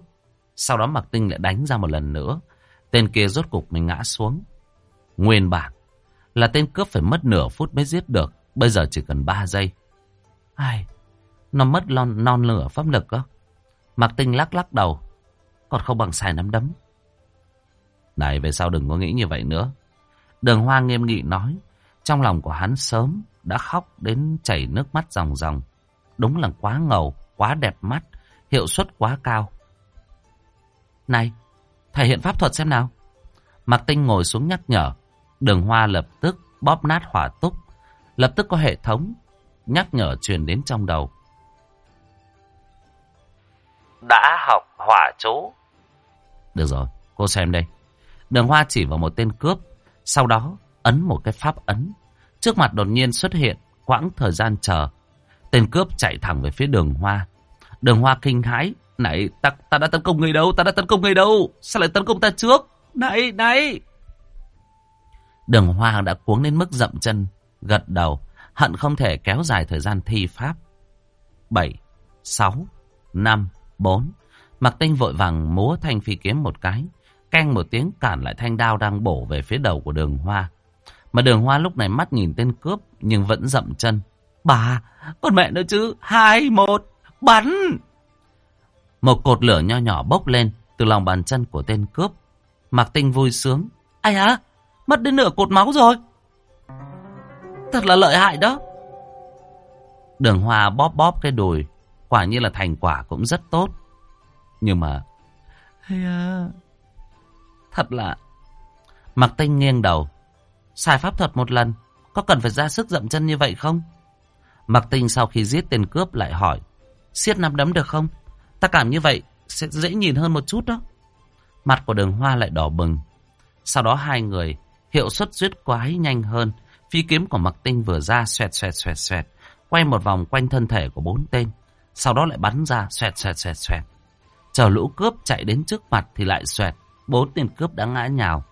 Sau đó Mạc Tinh lại đánh ra một lần nữa. Tên kia rốt cục mình ngã xuống. Nguyên bản là tên cướp phải mất nửa phút mới giết được. Bây giờ chỉ cần 3 giây. Ai, nó mất non, non lửa pháp lực á. Mạc Tinh lắc lắc đầu. Còn không bằng xài nắm đấm. Này về sau đừng có nghĩ như vậy nữa. Đường Hoa nghiêm nghị nói. Trong lòng của hắn sớm đã khóc đến chảy nước mắt ròng ròng. Đúng là quá ngầu, quá đẹp mắt, hiệu suất quá cao. Này, thể hiện pháp thuật xem nào. Mạc Tinh ngồi xuống nhắc nhở. Đường Hoa lập tức bóp nát hỏa túc. Lập tức có hệ thống nhắc nhở truyền đến trong đầu. Đã học hỏa chú. Được rồi, cô xem đây. Đường Hoa chỉ vào một tên cướp. Sau đó ấn một cái pháp ấn. Trước mặt đột nhiên xuất hiện quãng thời gian chờ. Tên cướp chạy thẳng về phía đường Hoa. Đường Hoa kinh hãi. Này, ta, ta đã tấn công người đâu? Ta đã tấn công người đâu? Sao lại tấn công ta trước? Này, này! Đường Hoa đã cuống đến mức dậm chân, gật đầu, hận không thể kéo dài thời gian thi pháp. 7, 6, 5, 4. Mạc Tinh vội vàng múa thanh phi kiếm một cái, canh một tiếng cản lại thanh đao đang bổ về phía đầu của đường Hoa. Mà đường Hoa lúc này mắt nhìn tên cướp nhưng vẫn dậm chân. Bà, con mẹ nữa chứ, hai, một, bắn! Một cột lửa nho nhỏ bốc lên từ lòng bàn chân của tên cướp. Mạc Tinh vui sướng. Ai hả? Mất đến nửa cột máu rồi. Thật là lợi hại đó. Đường Hoa bóp bóp cái đùi. Quả như là thành quả cũng rất tốt. Nhưng mà... À... Thật là... Mạc Tinh nghiêng đầu. Xài pháp thuật một lần. Có cần phải ra sức dậm chân như vậy không? Mạc Tinh sau khi giết tên cướp lại hỏi. siết nắm đấm được không? Ta cảm như vậy sẽ dễ nhìn hơn một chút đó. Mặt của đường hoa lại đỏ bừng. Sau đó hai người hiệu suất giết quái nhanh hơn. Phi kiếm của Mặc Tinh vừa ra, xoẹt xoẹt xoẹt xoẹt. Quay một vòng quanh thân thể của bốn tên. Sau đó lại bắn ra, xoẹt xoẹt xoẹt xoẹt. Chờ lũ cướp chạy đến trước mặt thì lại xoẹt. Bốn tên cướp đã ngã nhào.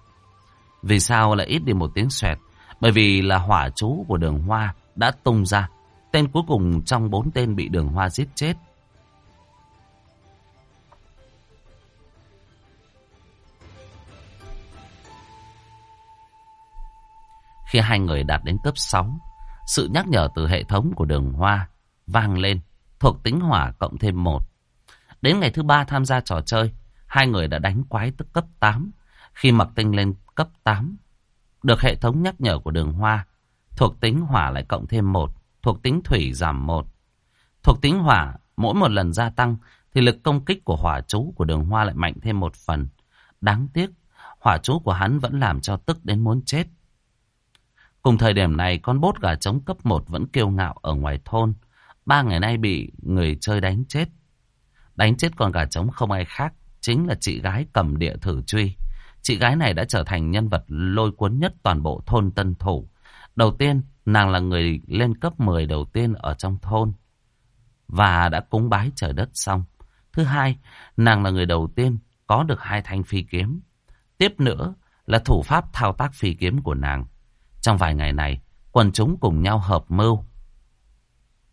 Vì sao lại ít đi một tiếng xoẹt? Bởi vì là hỏa chú của đường hoa đã tung ra. Tên cuối cùng trong bốn tên bị đường hoa giết chết. Khi hai người đạt đến cấp 6, sự nhắc nhở từ hệ thống của đường hoa vang lên, thuộc tính hỏa cộng thêm một. Đến ngày thứ ba tham gia trò chơi, hai người đã đánh quái tức cấp 8. Khi mặc tinh lên cấp 8, được hệ thống nhắc nhở của đường hoa, thuộc tính hỏa lại cộng thêm một, thuộc tính thủy giảm một. Thuộc tính hỏa mỗi một lần gia tăng thì lực công kích của hỏa chú của đường hoa lại mạnh thêm một phần. Đáng tiếc, hỏa chú của hắn vẫn làm cho tức đến muốn chết. Cùng thời điểm này, con bốt gà trống cấp 1 vẫn kiêu ngạo ở ngoài thôn. Ba ngày nay bị người chơi đánh chết. Đánh chết con gà trống không ai khác, chính là chị gái cầm địa thử truy. Chị gái này đã trở thành nhân vật lôi cuốn nhất toàn bộ thôn Tân Thủ. Đầu tiên, nàng là người lên cấp 10 đầu tiên ở trong thôn. Và đã cúng bái trời đất xong. Thứ hai, nàng là người đầu tiên có được hai thanh phi kiếm. Tiếp nữa là thủ pháp thao tác phi kiếm của nàng. Trong vài ngày này, quần chúng cùng nhau hợp mưu.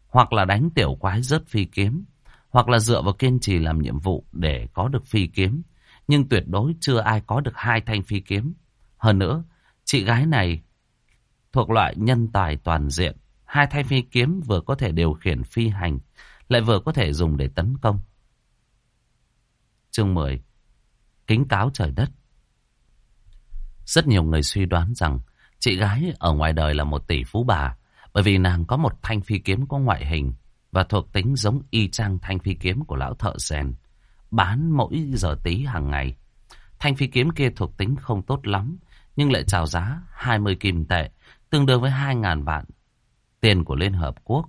Hoặc là đánh tiểu quái rớt phi kiếm, hoặc là dựa vào kiên trì làm nhiệm vụ để có được phi kiếm. Nhưng tuyệt đối chưa ai có được hai thanh phi kiếm. Hơn nữa, chị gái này thuộc loại nhân tài toàn diện. Hai thanh phi kiếm vừa có thể điều khiển phi hành, lại vừa có thể dùng để tấn công. Chương 10 Kính cáo trời đất Rất nhiều người suy đoán rằng Chị gái ở ngoài đời là một tỷ phú bà, bởi vì nàng có một thanh phi kiếm có ngoại hình và thuộc tính giống y chang thanh phi kiếm của lão thợ rèn, bán mỗi giờ tí hàng ngày. Thanh phi kiếm kia thuộc tính không tốt lắm, nhưng lại chào giá 20 kim tệ, tương đương với 2.000 vạn tiền của Liên Hợp Quốc.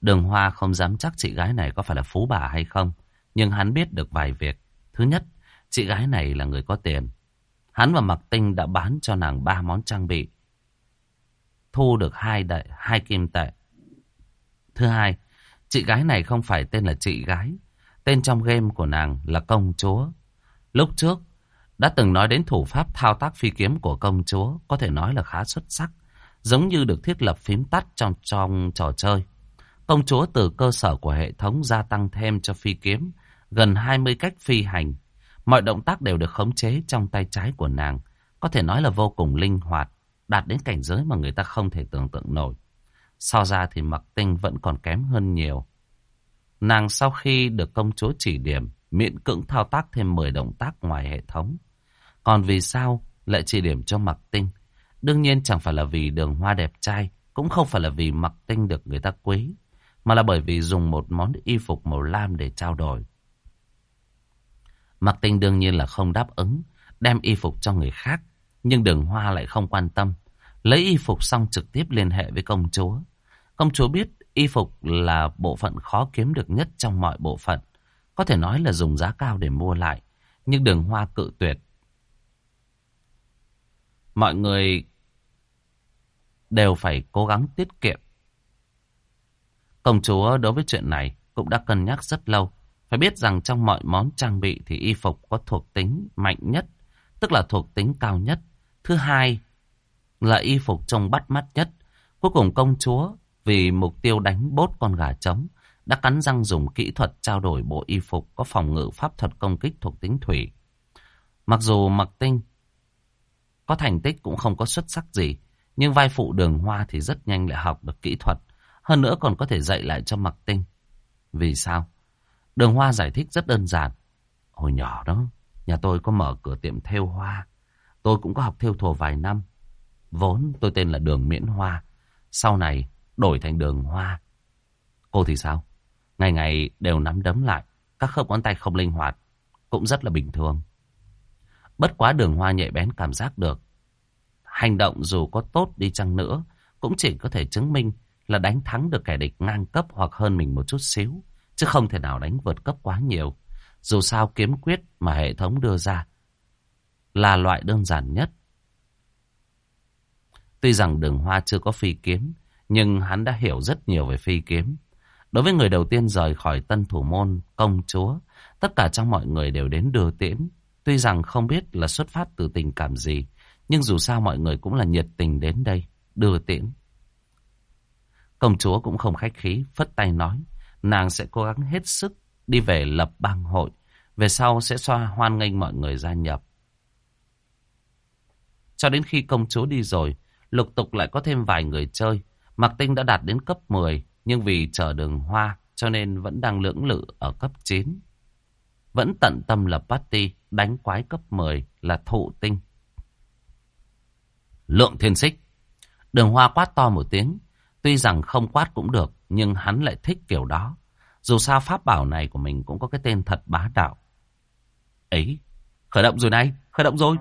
Đường Hoa không dám chắc chị gái này có phải là phú bà hay không, nhưng hắn biết được vài việc. Thứ nhất, chị gái này là người có tiền. Hắn và Mặc Tinh đã bán cho nàng ba món trang bị thu được hai, đại, hai kim tệ. Thứ hai, Chị gái này không phải tên là chị gái. Tên trong game của nàng là công chúa. Lúc trước, đã từng nói đến thủ pháp thao tác phi kiếm của công chúa, có thể nói là khá xuất sắc, giống như được thiết lập phím tắt trong trong trò chơi. Công chúa từ cơ sở của hệ thống gia tăng thêm cho phi kiếm gần 20 cách phi hành. Mọi động tác đều được khống chế trong tay trái của nàng, có thể nói là vô cùng linh hoạt, đạt đến cảnh giới mà người ta không thể tưởng tượng nổi. So ra thì mặc tinh vẫn còn kém hơn nhiều. Nàng sau khi được công chúa chỉ điểm, miễn cưỡng thao tác thêm 10 động tác ngoài hệ thống. Còn vì sao lại chỉ điểm cho mặc tinh? Đương nhiên chẳng phải là vì đường hoa đẹp trai, cũng không phải là vì mặc tinh được người ta quý, mà là bởi vì dùng một món y phục màu lam để trao đổi. Mặc tinh đương nhiên là không đáp ứng, đem y phục cho người khác, nhưng đường hoa lại không quan tâm. Lấy y phục xong trực tiếp liên hệ với công chúa. Công chúa biết y phục là bộ phận khó kiếm được nhất trong mọi bộ phận. Có thể nói là dùng giá cao để mua lại. Nhưng đường hoa cự tuyệt. Mọi người đều phải cố gắng tiết kiệm. Công chúa đối với chuyện này cũng đã cân nhắc rất lâu. Phải biết rằng trong mọi món trang bị thì y phục có thuộc tính mạnh nhất, tức là thuộc tính cao nhất. Thứ hai là y phục trông bắt mắt nhất. Cuối cùng công chúa vì mục tiêu đánh bốt con gà trống đã cắn răng dùng kỹ thuật trao đổi bộ y phục có phòng ngự pháp thuật công kích thuộc tính thủy. Mặc dù mặc tinh có thành tích cũng không có xuất sắc gì, nhưng vai phụ đường hoa thì rất nhanh lại học được kỹ thuật. Hơn nữa còn có thể dạy lại cho mặc tinh. Vì sao? Đường hoa giải thích rất đơn giản. Hồi nhỏ đó, nhà tôi có mở cửa tiệm thêu hoa. Tôi cũng có học thêu thùa vài năm. Vốn tôi tên là Đường Miễn Hoa. Sau này đổi thành Đường Hoa. Cô thì sao? Ngày ngày đều nắm đấm lại. Các khớp ngón tay không linh hoạt. Cũng rất là bình thường. Bất quá đường hoa nhạy bén cảm giác được. Hành động dù có tốt đi chăng nữa. Cũng chỉ có thể chứng minh là đánh thắng được kẻ địch ngang cấp hoặc hơn mình một chút xíu. Chứ không thể nào đánh vượt cấp quá nhiều. Dù sao kiếm quyết mà hệ thống đưa ra là loại đơn giản nhất. Tuy rằng đường hoa chưa có phi kiếm, nhưng hắn đã hiểu rất nhiều về phi kiếm. Đối với người đầu tiên rời khỏi tân thủ môn, công chúa, tất cả trong mọi người đều đến đưa tiễn. Tuy rằng không biết là xuất phát từ tình cảm gì, nhưng dù sao mọi người cũng là nhiệt tình đến đây, đưa tiễn. Công chúa cũng không khách khí, phất tay nói, nàng sẽ cố gắng hết sức đi về lập bang hội, về sau sẽ xoa hoan nghênh mọi người gia nhập. Cho đến khi công chúa đi rồi, lục tục lại có thêm vài người chơi. Mạc Tinh đã đạt đến cấp 10, nhưng vì chờ đường hoa cho nên vẫn đang lưỡng lự ở cấp 9. Vẫn tận tâm lập party, đánh quái cấp 10 là thụ tinh. Lượng thiên xích. Đường hoa quát to một tiếng. Tuy rằng không quát cũng được, nhưng hắn lại thích kiểu đó. Dù sao pháp bảo này của mình cũng có cái tên thật bá đạo. Ấy, khởi động rồi này, khởi động rồi.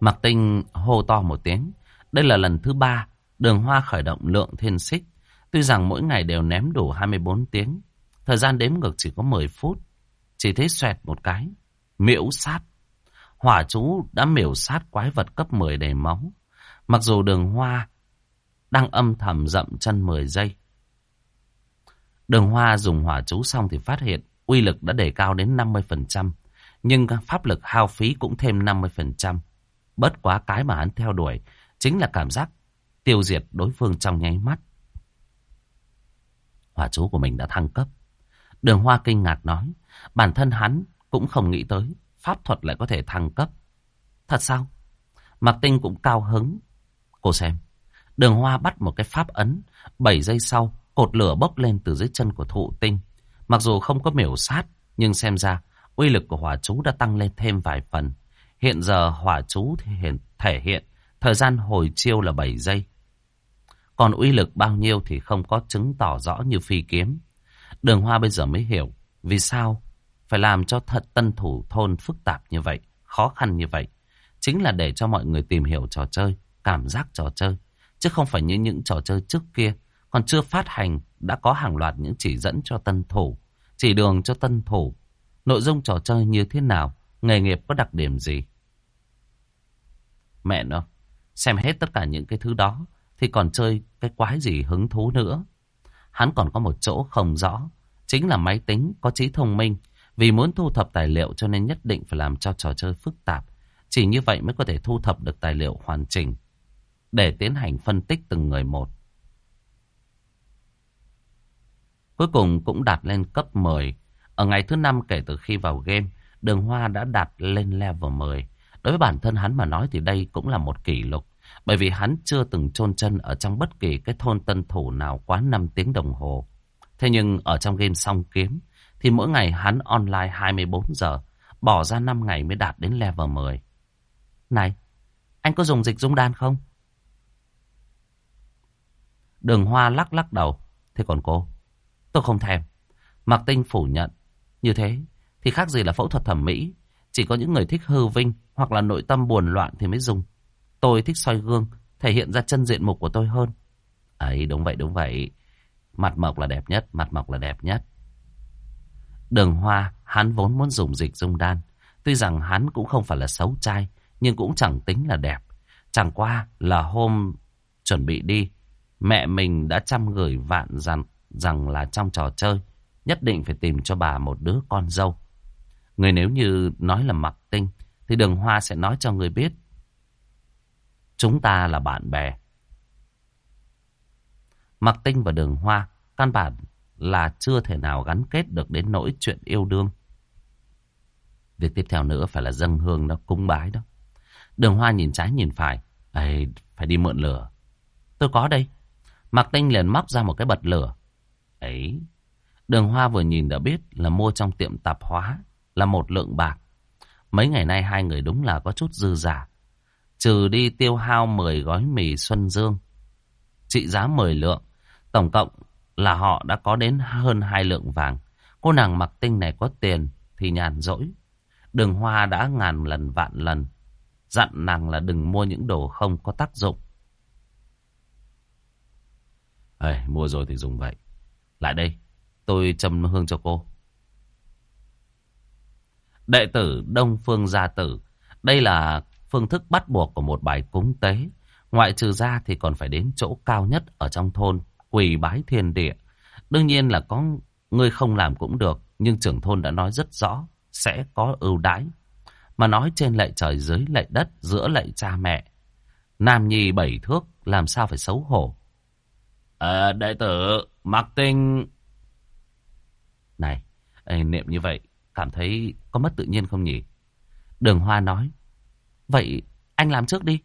Mạc Tinh hô to một tiếng. Đây là lần thứ ba đường hoa khởi động lượng thiên xích. Tuy rằng mỗi ngày đều ném đủ 24 tiếng. Thời gian đếm ngược chỉ có 10 phút. Chỉ thấy xoẹt một cái. Miễu sát. Hỏa chú đã miểu sát quái vật cấp 10 đầy máu. Mặc dù đường hoa đang âm thầm dậm chân 10 giây. Đường hoa dùng hỏa chú xong thì phát hiện uy lực đã đề cao đến 50%. Nhưng pháp lực hao phí cũng thêm 50%. Bất quá cái mà hắn theo đuổi chính là cảm giác tiêu diệt đối phương trong nháy mắt. Hỏa chú của mình đã thăng cấp. Đường Hoa kinh ngạc nói, bản thân hắn cũng không nghĩ tới pháp thuật lại có thể thăng cấp. Thật sao? Mạc Tinh cũng cao hứng. Cô xem, đường Hoa bắt một cái pháp ấn, 7 giây sau, cột lửa bốc lên từ dưới chân của thụ tinh. Mặc dù không có miểu sát, nhưng xem ra uy lực của hỏa chú đã tăng lên thêm vài phần. Hiện giờ hỏa chú thể, hiện thời gian hồi chiêu là 7 giây. Còn uy lực bao nhiêu thì không có chứng tỏ rõ như phi kiếm. Đường Hoa bây giờ mới hiểu vì sao phải làm cho thật tân thủ thôn phức tạp như vậy, khó khăn như vậy. Chính là để cho mọi người tìm hiểu trò chơi, cảm giác trò chơi. Chứ không phải như những trò chơi trước kia, còn chưa phát hành đã có hàng loạt những chỉ dẫn cho tân thủ, chỉ đường cho tân thủ. Nội dung trò chơi như thế nào, nghề nghiệp có đặc điểm gì. Mẹ nó, xem hết tất cả những cái thứ đó thì còn chơi cái quái gì hứng thú nữa. Hắn còn có một chỗ không rõ, chính là máy tính có trí thông minh. Vì muốn thu thập tài liệu cho nên nhất định phải làm cho trò chơi phức tạp. Chỉ như vậy mới có thể thu thập được tài liệu hoàn chỉnh để tiến hành phân tích từng người một. Cuối cùng cũng đạt lên cấp 10. Ở ngày thứ năm kể từ khi vào game, đường hoa đã đạt lên level 10. Đối với bản thân hắn mà nói thì đây cũng là một kỷ lục. Bởi vì hắn chưa từng chôn chân ở trong bất kỳ cái thôn tân thủ nào quá 5 tiếng đồng hồ. Thế nhưng ở trong game song kiếm thì mỗi ngày hắn online 24 giờ, bỏ ra 5 ngày mới đạt đến level 10. Này, anh có dùng dịch dung đan không? Đường Hoa lắc lắc đầu. Thế còn cô? Tôi không thèm. Mạc Tinh phủ nhận. Như thế thì khác gì là phẫu thuật thẩm mỹ. Chỉ có những người thích hư vinh hoặc là nội tâm buồn loạn thì mới dùng. Tôi thích soi gương, thể hiện ra chân diện mục của tôi hơn. Ấy, đúng vậy, đúng vậy. Mặt mộc là đẹp nhất, mặt mộc là đẹp nhất. Đường Hoa, hắn vốn muốn dùng dịch dung đan. Tuy rằng hắn cũng không phải là xấu trai, nhưng cũng chẳng tính là đẹp. Chẳng qua là hôm chuẩn bị đi, mẹ mình đã chăm gửi vạn rằng, rằng là trong trò chơi, nhất định phải tìm cho bà một đứa con dâu. Người nếu như nói là mặc tinh, thì đường hoa sẽ nói cho người biết. Chúng ta là bạn bè. Mặc tinh và đường hoa, căn bản là chưa thể nào gắn kết được đến nỗi chuyện yêu đương. Việc tiếp theo nữa phải là dâng hương đó, cúng bái đó. Đường hoa nhìn trái nhìn phải. Ê, phải đi mượn lửa. Tôi có đây. Mạc Tinh liền móc ra một cái bật lửa. Ấy, đường hoa vừa nhìn đã biết là mua trong tiệm tạp hóa là một lượng bạc. Mấy ngày nay hai người đúng là có chút dư giả. Trừ đi tiêu hao 10 gói mì Xuân Dương. Trị giá 10 lượng. Tổng cộng là họ đã có đến hơn hai lượng vàng. Cô nàng mặc tinh này có tiền thì nhàn rỗi. Đường hoa đã ngàn lần vạn lần. Dặn nàng là đừng mua những đồ không có tác dụng. Ê, mua rồi thì dùng vậy. Lại đây, tôi châm hương cho cô. Đệ tử Đông Phương Gia Tử. Đây là phương thức bắt buộc của một bài cúng tế. Ngoại trừ ra thì còn phải đến chỗ cao nhất ở trong thôn, quỳ bái thiên địa. Đương nhiên là có người không làm cũng được, nhưng trưởng thôn đã nói rất rõ, sẽ có ưu đãi. Mà nói trên lệ trời dưới lệ đất, giữa lệ cha mẹ. Nam nhi bảy thước, làm sao phải xấu hổ. À, đệ tử, mặc tinh... Này, niệm như vậy, cảm thấy có mất tự nhiên không nhỉ? Đường Hoa nói. Vậy anh làm trước đi.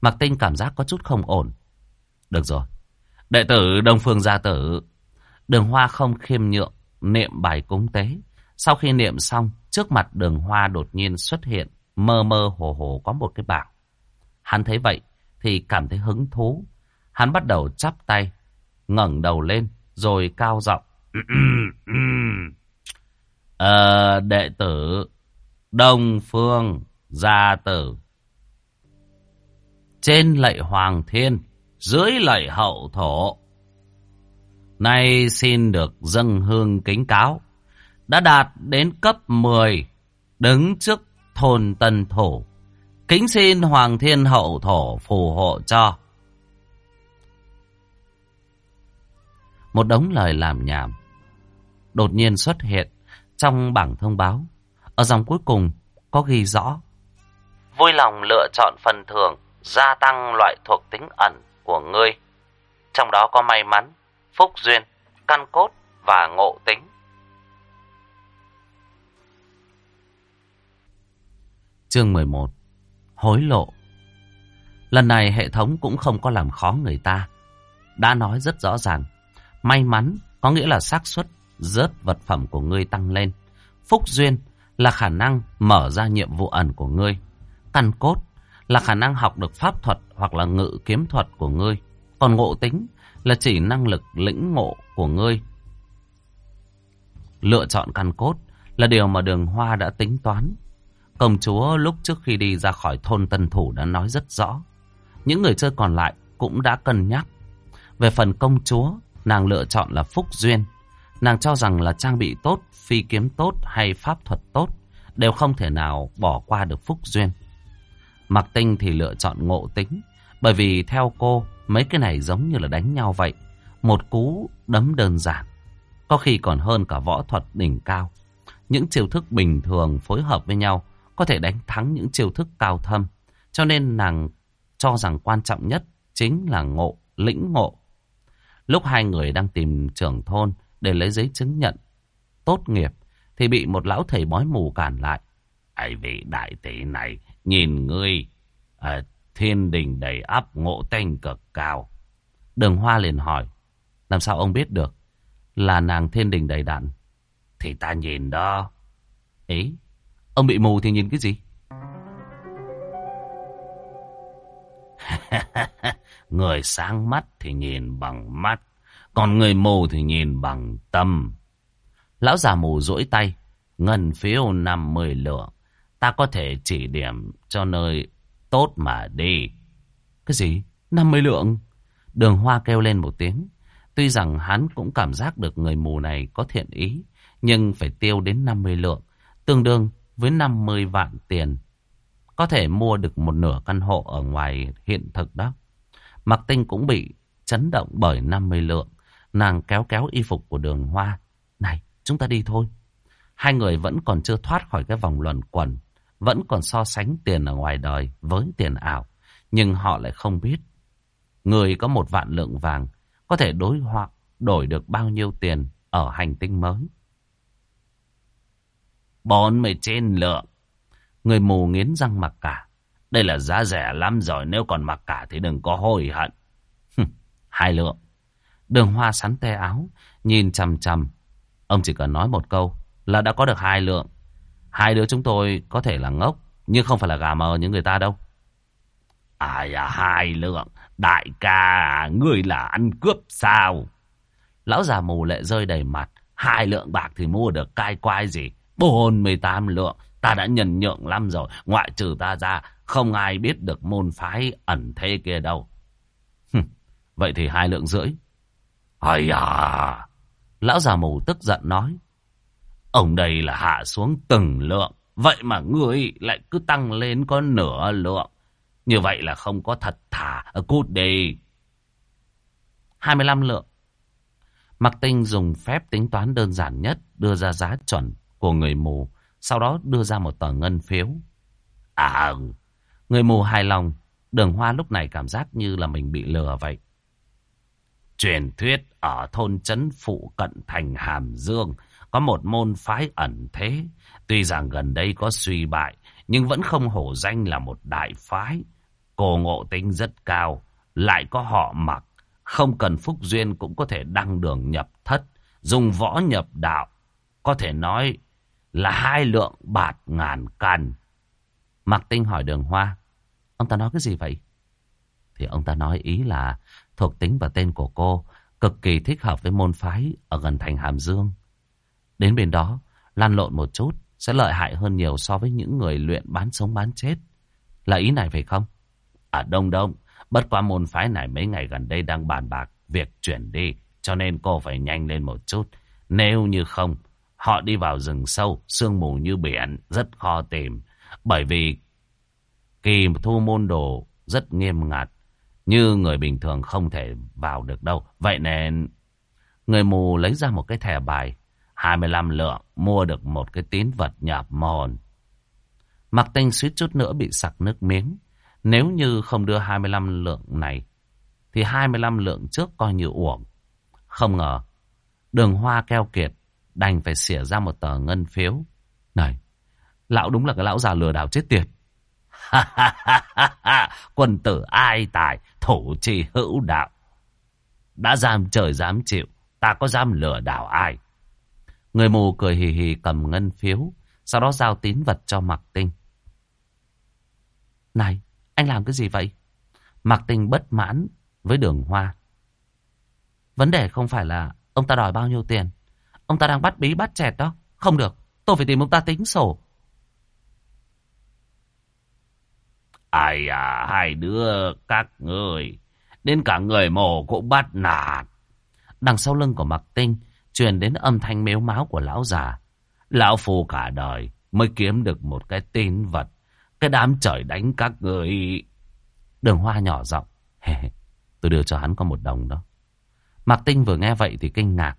Mạc Tinh cảm giác có chút không ổn. Được rồi. Đệ tử Đông Phương Gia Tử. Đường Hoa không khiêm nhượng, niệm bài cúng tế. Sau khi niệm xong, trước mặt đường Hoa đột nhiên xuất hiện, mơ mơ hồ hồ có một cái bảng. Hắn thấy vậy, thì cảm thấy hứng thú. Hắn bắt đầu chắp tay, ngẩng đầu lên, rồi cao giọng. Ờ, đệ tử Đông Phương Gia Tử. Trên lạy Hoàng Thiên Dưới lạy Hậu Thổ. Nay xin được dâng hương kính cáo. Đã đạt đến cấp 10 Đứng trước thôn Tân Thổ Kính xin Hoàng Thiên Hậu Thổ phù hộ cho. Một đống lời làm nhảm đột nhiên xuất hiện trong bảng thông báo. Ở dòng cuối cùng có ghi rõ. Vui lòng lựa chọn phần thưởng gia tăng loại thuộc tính ẩn của ngươi. Trong đó có may mắn, phúc duyên, căn cốt và ngộ tính. Chương 11 Hối lộ Lần này hệ thống cũng không có làm khó người ta. Đã nói rất rõ ràng. May mắn có nghĩa là xác suất rớt vật phẩm của ngươi tăng lên. Phúc duyên là khả năng mở ra nhiệm vụ ẩn của ngươi. Căn cốt là khả năng học được pháp thuật hoặc là ngự kiếm thuật của ngươi. Còn ngộ tính là chỉ năng lực lĩnh ngộ của ngươi. Lựa chọn căn cốt là điều mà đường hoa đã tính toán. Công chúa lúc trước khi đi ra khỏi thôn Tân Thủ đã nói rất rõ. Những người chơi còn lại cũng đã cân nhắc. Về phần công chúa, nàng lựa chọn là Phúc Duyên. Nàng cho rằng là trang bị tốt, phi kiếm tốt hay pháp thuật tốt đều không thể nào bỏ qua được phúc duyên. mặc Tinh thì lựa chọn ngộ tính, bởi vì theo cô, Mấy cái này giống như là đánh nhau vậy. Một cú đấm đơn giản. Có khi còn hơn cả võ thuật đỉnh cao. Những chiêu thức bình thường phối hợp với nhau có thể đánh thắng những chiêu thức cao thâm. Cho nên nàng cho rằng quan trọng nhất chính là ngộ, lĩnh ngộ. Lúc hai người đang tìm trưởng thôn để lấy giấy chứng nhận tốt nghiệp thì bị một lão thầy bói mù cản lại. Ai vị đại tỷ này nhìn ngươi à, thiên đình đầy ắp ngộ tanh cực cao. Đường Hoa liền hỏi làm sao ông biết được là nàng thiên đình đầy đặn? Thì ta nhìn đó. Ấy, ông bị mù thì nhìn cái gì? người sáng mắt thì nhìn bằng mắt, còn người mù thì nhìn bằng tâm. Lão già mù duỗi tay, ngân phiếu năm mươi lượng. Ta có thể chỉ điểm cho nơi tốt mà đi. Cái gì? năm mươi lượng? Đường hoa kêu lên một tiếng. Tuy rằng hắn cũng cảm giác được người mù này có thiện ý, nhưng phải tiêu đến 50 lượng, tương đương với 50 vạn tiền. Có thể mua được một nửa căn hộ ở ngoài hiện thực đó. Mặc tinh cũng bị chấn động bởi 50 lượng. Nàng kéo kéo y phục của đường hoa. Này, chúng ta đi thôi. Hai người vẫn còn chưa thoát khỏi cái vòng luẩn quẩn. Vẫn còn so sánh tiền ở ngoài đời với tiền ảo. Nhưng họ lại không biết. Người có một vạn lượng vàng có thể đối hoặc đổi được bao nhiêu tiền ở hành tinh mới. Bốn mươi trên lượng. Người mù nghiến răng mặc cả. Đây là giá rẻ lắm rồi, nếu còn mặc cả thì đừng có hối hận. Hai lượng. Đường hoa sắn te áo, nhìn chằm chằm. Ông chỉ cần nói một câu là đã có được hai lượng. Hai đứa chúng tôi có thể là ngốc, nhưng không phải là gà mờ như người ta đâu. à à, hai lượng. Đại ca, ngươi là ăn cướp sao? Lão già mù lệ rơi đầy mặt. Hai lượng bạc thì mua được cai quai gì? Bốn mười tám lượng. Ta đã nhận nhượng lắm rồi. Ngoại trừ ta ra, không ai biết được môn phái ẩn thế kia đâu. Vậy thì hai lượng rưỡi hay à! Lão già mù tức giận nói. Ông đây là hạ xuống từng lượng. Vậy mà ngươi lại cứ tăng lên có nửa lượng. Như vậy là không có thật thà. Ờ, cút đi. 25 lượng. Mặc tinh dùng phép tính toán đơn giản nhất, đưa ra giá chuẩn của người mù. Sau đó đưa ra một tờ ngân phiếu. À ừ. Người mù hài lòng. Đường hoa lúc này cảm giác như là mình bị lừa vậy. Truyền thuyết ở thôn trấn phụ cận thành Hàm Dương có một môn phái ẩn thế. Tuy rằng gần đây có suy bại, nhưng vẫn không hổ danh là một đại phái. Cổ ngộ tính rất cao, lại có họ mặc. Không cần phúc duyên cũng có thể đăng đường nhập thất, dùng võ nhập đạo. Có thể nói là hai lượng bạt ngàn càn. Mạc Tinh hỏi đường hoa, ông ta nói cái gì vậy? Thì ông ta nói ý là thuộc tính và tên của cô cực kỳ thích hợp với môn phái ở gần thành Hàm Dương. Đến bên đó, lăn lộn một chút sẽ lợi hại hơn nhiều so với những người luyện bán sống bán chết. Là ý này phải không? ở đông đông, bất quá môn phái này mấy ngày gần đây đang bàn bạc việc chuyển đi, cho nên cô phải nhanh lên một chút. Nếu như không, họ đi vào rừng sâu, sương mù như biển, rất khó tìm. Bởi vì kỳ thu môn đồ rất nghiêm ngặt, như người bình thường không thể vào được đâu. Vậy nên người mù lấy ra một cái thẻ bài 25 lượng mua được một cái tín vật nhập mòn, Mặc tinh suýt chút nữa bị sặc nước miếng. Nếu như không đưa 25 lượng này, thì 25 lượng trước coi như uổng. Không ngờ, đường hoa keo kiệt, đành phải xỉa ra một tờ ngân phiếu. Này, lão đúng là cái lão già lừa đảo chết tiệt. Quân tử ai tài, thủ chi hữu đạo. Đã dám trời dám chịu, ta có dám lừa đảo ai. Người mù cười hì hì cầm ngân phiếu, sau đó giao tín vật cho Mạc Tinh. Này, anh làm cái gì vậy? Mạc Tinh bất mãn với đường hoa. Vấn đề không phải là ông ta đòi bao nhiêu tiền. Ông ta đang bắt bí bắt chẹt đó. Không được, tôi phải tìm ông ta tính sổ. Ai à, hai đứa các người, đến cả người mồ cũng bắt nạt. Đằng sau lưng của Mạc Tinh truyền đến âm thanh mếu máu của lão già. Lão phù cả đời mới kiếm được một cái tín vật. Cái đám trời đánh các người. Đường hoa nhỏ giọng. Tôi đưa cho hắn có một đồng đó. Mạc Tinh vừa nghe vậy thì kinh ngạc.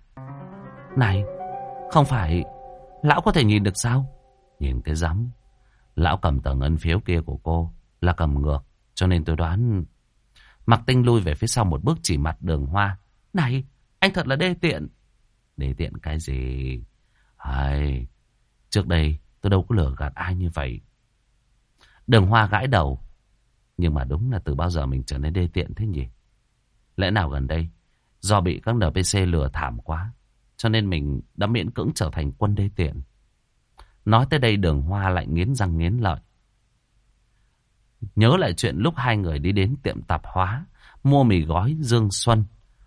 Này, không phải lão có thể nhìn được sao? Nhìn cái rắm. Lão cầm tờ ngân phiếu kia của cô là cầm ngược. Cho nên tôi đoán... Mặc Tinh lui về phía sau một bước chỉ mặt đường hoa. Này, anh thật là đê tiện. Đê tiện cái gì? Ai... trước đây tôi đâu có lừa gạt ai như vậy. Đường hoa gãi đầu. Nhưng mà đúng là từ bao giờ mình trở nên đê tiện thế nhỉ? Lẽ nào gần đây, do bị các NPC lừa thảm quá, cho nên mình đã miễn cưỡng trở thành quân đê tiện. Nói tới đây đường hoa lại nghiến răng nghiến lợi. Nhớ lại chuyện lúc hai người đi đến tiệm tạp hóa, mua mì gói Dương Xuân,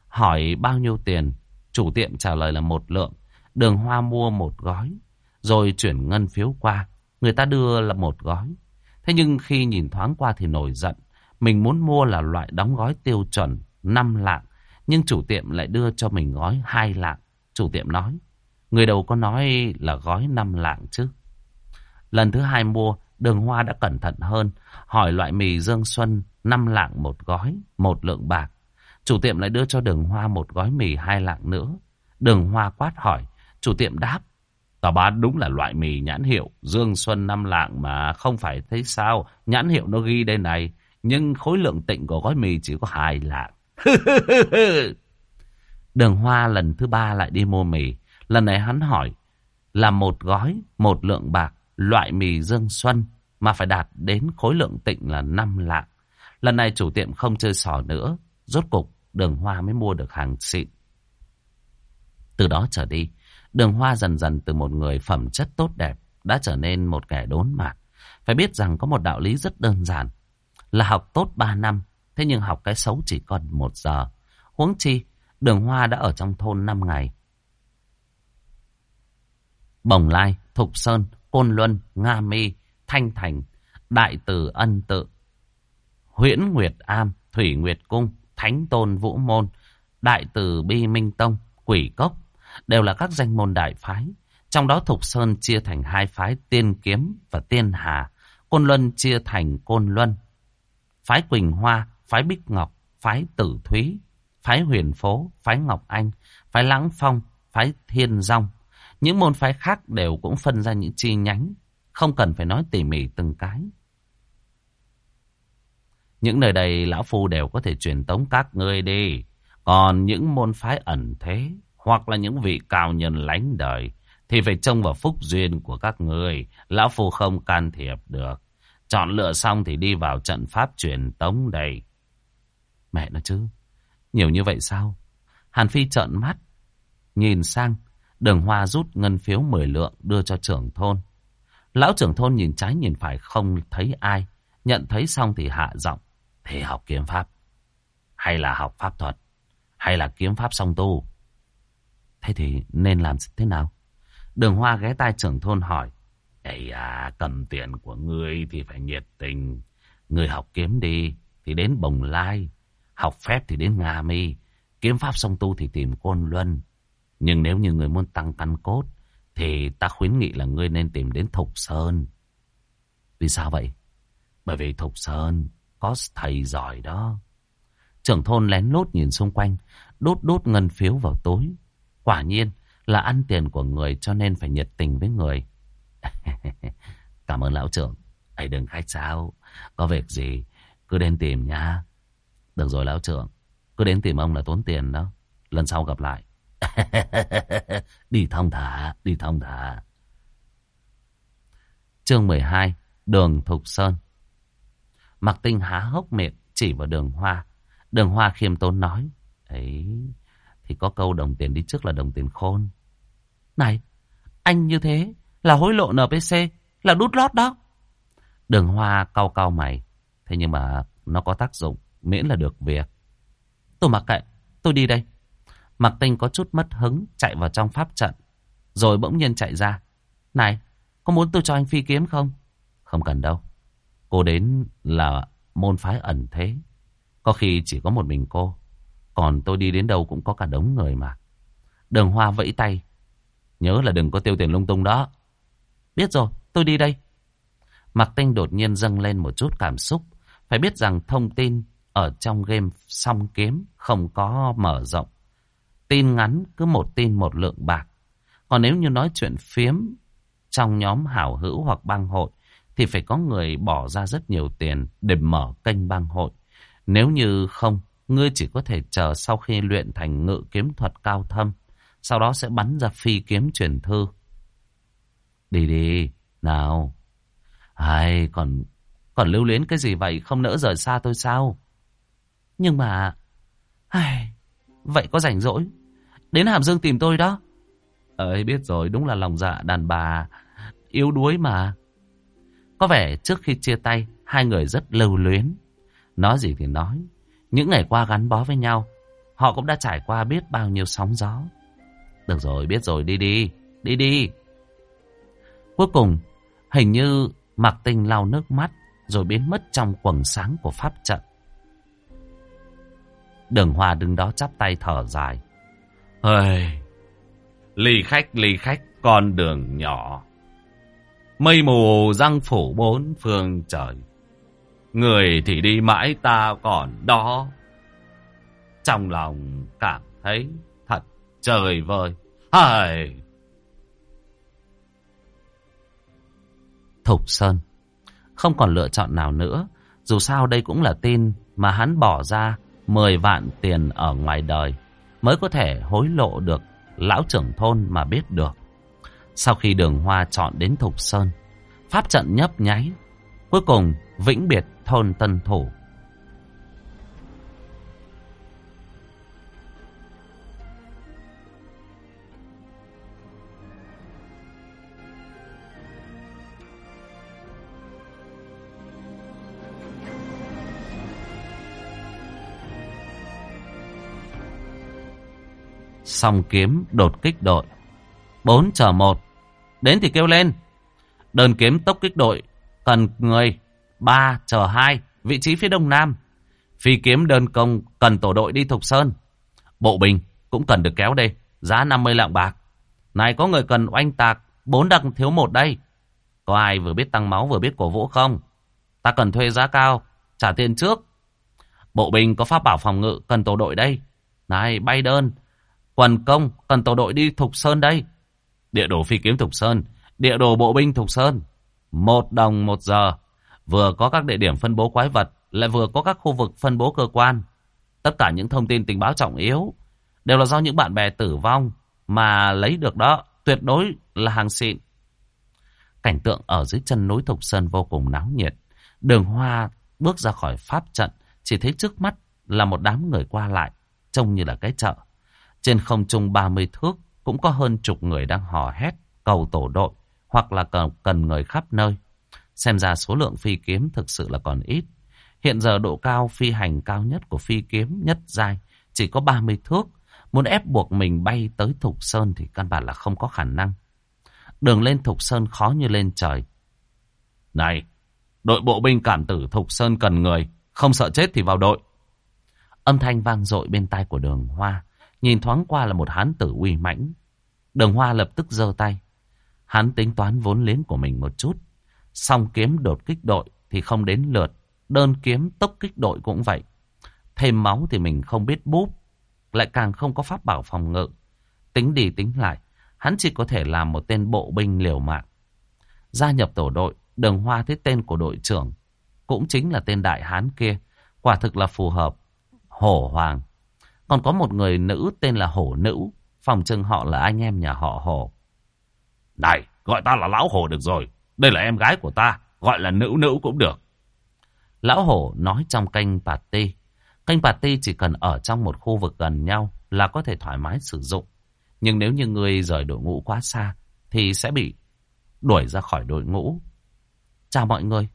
hỏi bao nhiêu tiền, chủ tiệm trả lời là một lượng, đường hoa mua một gói, rồi chuyển ngân phiếu qua, người ta đưa là một gói. Thế nhưng khi nhìn thoáng qua thì nổi giận, mình muốn mua là loại đóng gói tiêu chuẩn 5 lạng, nhưng chủ tiệm lại đưa cho mình gói 2 lạng. Chủ tiệm nói, người đầu có nói là gói 5 lạng chứ. Lần thứ hai mua, đường hoa đã cẩn thận hơn, hỏi loại mì Dương Xuân 5 lạng một gói, một lượng bạc. Chủ tiệm lại đưa cho đường hoa một gói mì hai lạng nữa. Đường hoa quát hỏi, chủ tiệm đáp, Tao bán đúng là loại mì nhãn hiệu Dương Xuân năm lạng mà không phải thấy sao. Nhãn hiệu nó ghi đây này. Nhưng khối lượng tịnh của gói mì chỉ có hai lạng. Đường Hoa lần thứ ba lại đi mua mì. Lần này hắn hỏi là một gói, một lượng bạc, loại mì Dương Xuân mà phải đạt đến khối lượng tịnh là 5 lạng. Lần này chủ tiệm không chơi sò nữa. Rốt cục đường Hoa mới mua được hàng xịn. Từ đó trở đi, đường Hoa dần dần từ một người phẩm chất tốt đẹp đã trở nên một kẻ đốn mạc. Phải biết rằng có một đạo lý rất đơn giản là học tốt 3 năm, thế nhưng học cái xấu chỉ còn một giờ. Huống chi, đường Hoa đã ở trong thôn 5 ngày. Bồng Lai, Thục Sơn, Côn Luân, Nga Mi, Thanh Thành, Đại Từ Ân Tự, Huyễn Nguyệt Am, Thủy Nguyệt Cung, Thánh Tôn Vũ Môn, Đại Từ Bi Minh Tông, Quỷ Cốc, đều là các danh môn đại phái. Trong đó Thục Sơn chia thành hai phái Tiên Kiếm và Tiên Hà. Côn Luân chia thành Côn Luân. Phái Quỳnh Hoa, phái Bích Ngọc, phái Tử Thúy, phái Huyền Phố, phái Ngọc Anh, phái Lãng Phong, phái Thiên Dông. Những môn phái khác đều cũng phân ra những chi nhánh, không cần phải nói tỉ mỉ từng cái. Những nơi đây lão phu đều có thể truyền tống các ngươi đi. Còn những môn phái ẩn thế, hoặc là những vị cao nhân lánh đời, thì phải trông vào phúc duyên của các ngươi Lão Phu không can thiệp được. Chọn lựa xong thì đi vào trận pháp truyền tống đây. Mẹ nó chứ, nhiều như vậy sao? Hàn Phi trợn mắt, nhìn sang, đường hoa rút ngân phiếu 10 lượng đưa cho trưởng thôn. Lão trưởng thôn nhìn trái nhìn phải không thấy ai, nhận thấy xong thì hạ giọng. thì học kiếm pháp, hay là học pháp thuật, hay là kiếm pháp song tu? Thế thì nên làm thế nào? Đường Hoa ghé tai trưởng thôn hỏi. Ây à, cầm tiền của ngươi thì phải nhiệt tình. Người học kiếm đi thì đến Bồng Lai. Học phép thì đến Nga Mi. Kiếm pháp song tu thì tìm Côn Luân. Nhưng nếu như người muốn tăng căn cốt thì ta khuyến nghị là ngươi nên tìm đến Thục Sơn. Vì sao vậy? Bởi vì Thục Sơn có thầy giỏi đó. Trưởng thôn lén lút nhìn xung quanh, đốt đốt ngân phiếu vào tối. Quả nhiên là ăn tiền của người cho nên phải nhiệt tình với người. Cảm ơn lão trưởng. ấy đừng khách sáo. Có việc gì cứ đến tìm nha. Được rồi lão trưởng. Cứ đến tìm ông là tốn tiền đó. Lần sau gặp lại. đi thông thả, đi thông thả. Chương 12 Đường Thục Sơn Mặc tinh há hốc miệng chỉ vào đường hoa. Đường hoa khiêm tốn nói. Ấy, thì có câu đồng tiền đi trước là đồng tiền khôn. Này, anh như thế là hối lộ NPC, là đút lót đó. Đường hoa cau cau mày. Thế nhưng mà nó có tác dụng, miễn là được việc. Tôi mặc kệ, tôi đi đây. Mặc tinh có chút mất hứng, chạy vào trong pháp trận. Rồi bỗng nhiên chạy ra. Này, có muốn tôi cho anh phi kiếm không? Không cần đâu. Cô đến là môn phái ẩn thế. Có khi chỉ có một mình cô. Còn tôi đi đến đâu cũng có cả đống người mà. Đường Hoa vẫy tay. Nhớ là đừng có tiêu tiền lung tung đó. Biết rồi, tôi đi đây. Mạc Tinh đột nhiên dâng lên một chút cảm xúc. Phải biết rằng thông tin ở trong game song kiếm không có mở rộng. Tin ngắn cứ một tin một lượng bạc. Còn nếu như nói chuyện phiếm trong nhóm hảo hữu hoặc bang hội thì phải có người bỏ ra rất nhiều tiền để mở kênh bang hội. Nếu như không, ngươi chỉ có thể chờ sau khi luyện thành ngự kiếm thuật cao thâm, sau đó sẽ bắn ra phi kiếm truyền thư. Đi đi, nào. Ai, còn còn lưu luyến cái gì vậy, không nỡ rời xa tôi sao? Nhưng mà... Ai, vậy có rảnh rỗi. Đến Hàm Dương tìm tôi đó. Ấy biết rồi, đúng là lòng dạ đàn bà yếu đuối mà. Có vẻ trước khi chia tay, hai người rất lưu luyến. Nói gì thì nói, những ngày qua gắn bó với nhau, họ cũng đã trải qua biết bao nhiêu sóng gió. Được rồi, biết rồi, đi đi, đi đi. Cuối cùng, hình như Mạc Tinh lau nước mắt rồi biến mất trong quầng sáng của pháp trận. Đường hòa đứng đó chắp tay thở dài. Ơi, ly khách ly khách con đường nhỏ. Mây mù răng phủ bốn phương trời. Người thì đi mãi ta còn đó. Trong lòng cảm thấy thật trời vơi. Hời! Thục Sơn Không còn lựa chọn nào nữa. Dù sao đây cũng là tin mà hắn bỏ ra 10 vạn tiền ở ngoài đời mới có thể hối lộ được lão trưởng thôn mà biết được. Sau khi đường hoa chọn đến Thục Sơn, pháp trận nhấp nháy, cuối cùng vĩnh biệt thôn Tân Thủ. Song kiếm đột kích đội. 4 chờ 1. Đến thì kêu lên. Đơn kiếm tốc kích đội. Cần người. 3 chờ 2. Vị trí phía đông nam. Phi kiếm đơn công cần tổ đội đi Thục Sơn. Bộ binh cũng cần được kéo đây. Giá 50 lạng bạc. Này, có người cần oanh tạc. 4 đặc thiếu một đây. Có ai vừa biết tăng máu, vừa biết cổ vũ không? Ta cần thuê giá cao. Trả tiền trước. Bộ binh có pháp bảo phòng ngự, cần tổ đội đây. Này, bay đơn. Quần công cần tổ đội đi Thục Sơn đây. Địa đồ phi kiếm Thục Sơn. Địa đồ bộ binh Thục Sơn. Một đồng một giờ. Vừa có các địa điểm phân bố quái vật. Lại vừa có các khu vực phân bố cơ quan. Tất cả những thông tin tình báo trọng yếu. Đều là do những bạn bè tử vong. Mà lấy được đó. Tuyệt đối là hàng xịn. Cảnh tượng ở dưới chân núi Thục Sơn vô cùng náo nhiệt. Đường hoa bước ra khỏi pháp trận. Chỉ thấy trước mắt là một đám người qua lại. Trông như là cái chợ. Trên không trung 30 thước cũng có hơn chục người đang hò hét, cầu tổ đội hoặc là cần, cần người khắp nơi. Xem ra số lượng phi kiếm thực sự là còn ít. Hiện giờ độ cao phi hành cao nhất của phi kiếm nhất giai chỉ có 30 thước. Muốn ép buộc mình bay tới Thục Sơn thì căn bản là không có khả năng. Đường lên Thục Sơn khó như lên trời. Này, đội bộ binh cảm tử Thục Sơn cần người, không sợ chết thì vào đội. Âm thanh vang dội bên tai của đường hoa. Nhìn thoáng qua là một hán tử uy mãnh. Đường hoa lập tức giơ tay. Hắn tính toán vốn liếng của mình một chút. song kiếm đột kích đội thì không đến lượt. Đơn kiếm tốc kích đội cũng vậy. Thêm máu thì mình không biết búp. Lại càng không có pháp bảo phòng ngự. Tính đi tính lại. Hắn chỉ có thể làm một tên bộ binh liều mạng. Gia nhập tổ đội. Đường hoa thấy tên của đội trưởng. Cũng chính là tên đại hán kia. Quả thực là phù hợp. Hổ Hoàng. Còn có một người nữ tên là Hổ Nữ. Phòng trưng họ là anh em nhà họ Hổ. Này, gọi ta là Lão Hổ được rồi. Đây là em gái của ta. Gọi là nữ nữ cũng được. Lão Hổ nói trong kênh party. Kênh party chỉ cần ở trong một khu vực gần nhau là có thể thoải mái sử dụng. Nhưng nếu như người rời đội ngũ quá xa thì sẽ bị đuổi ra khỏi đội ngũ. Chào mọi người.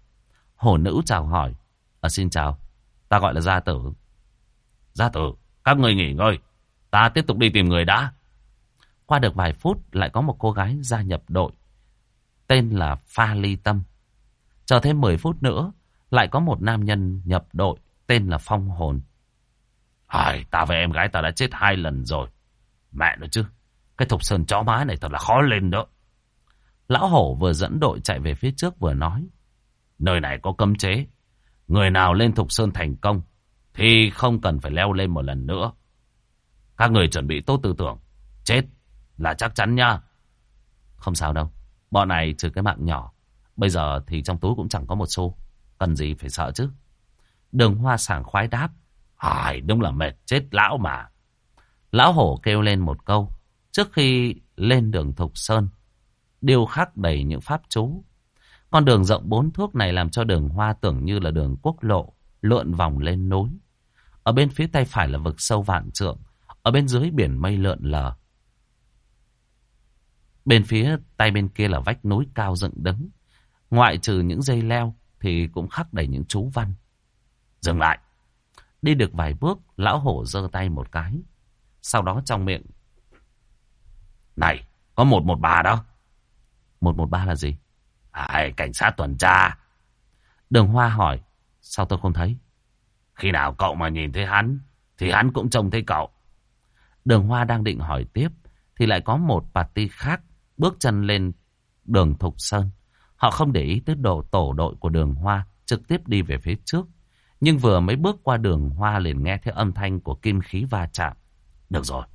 Hổ nữ chào hỏi. À, xin chào. Ta gọi là Gia Tử. Gia Tử. Các người nghỉ ngơi. Ta tiếp tục đi tìm người đã. Qua được vài phút lại có một cô gái gia nhập đội. Tên là Pha Ly Tâm. Chờ thêm 10 phút nữa lại có một nam nhân nhập đội tên là Phong Hồn. Ai, ta với em gái ta đã chết hai lần rồi. Mẹ nó chứ. Cái thục sơn chó má này thật là khó lên đó. Lão hổ vừa dẫn đội chạy về phía trước vừa nói. Nơi này có cấm chế. Người nào lên thục sơn thành công thì không cần phải leo lên một lần nữa. Các người chuẩn bị tốt tư tưởng. Chết là chắc chắn nha. Không sao đâu. Bọn này trừ cái mạng nhỏ. Bây giờ thì trong túi cũng chẳng có một xu. Cần gì phải sợ chứ. Đường hoa sảng khoái đáp. Ai, đúng là mệt chết lão mà. Lão hổ kêu lên một câu. Trước khi lên đường Thục Sơn. Điêu khắc đầy những pháp chú. Con đường rộng bốn thước này làm cho đường hoa tưởng như là đường quốc lộ. Lượn vòng lên núi. Ở bên phía tay phải là vực sâu vạn trượng. Ở bên dưới biển mây lượn lờ. Bên phía tay bên kia là vách núi cao dựng đứng. Ngoại trừ những dây leo thì cũng khắc đầy những chú văn. Dừng lại. Đi được vài bước, lão hổ giơ tay một cái. Sau đó trong miệng. Này, có một một bà đó. Một một ba là gì? À, cảnh sát tuần tra. Đường Hoa hỏi, sao tôi không thấy? Khi nào cậu mà nhìn thấy hắn, thì hắn cũng trông thấy cậu. Đường Hoa đang định hỏi tiếp, thì lại có một party khác bước chân lên đường Thục Sơn. Họ không để ý tới độ tổ đội của đường Hoa, trực tiếp đi về phía trước. Nhưng vừa mới bước qua đường Hoa liền nghe thấy âm thanh của kim khí va chạm. Được rồi.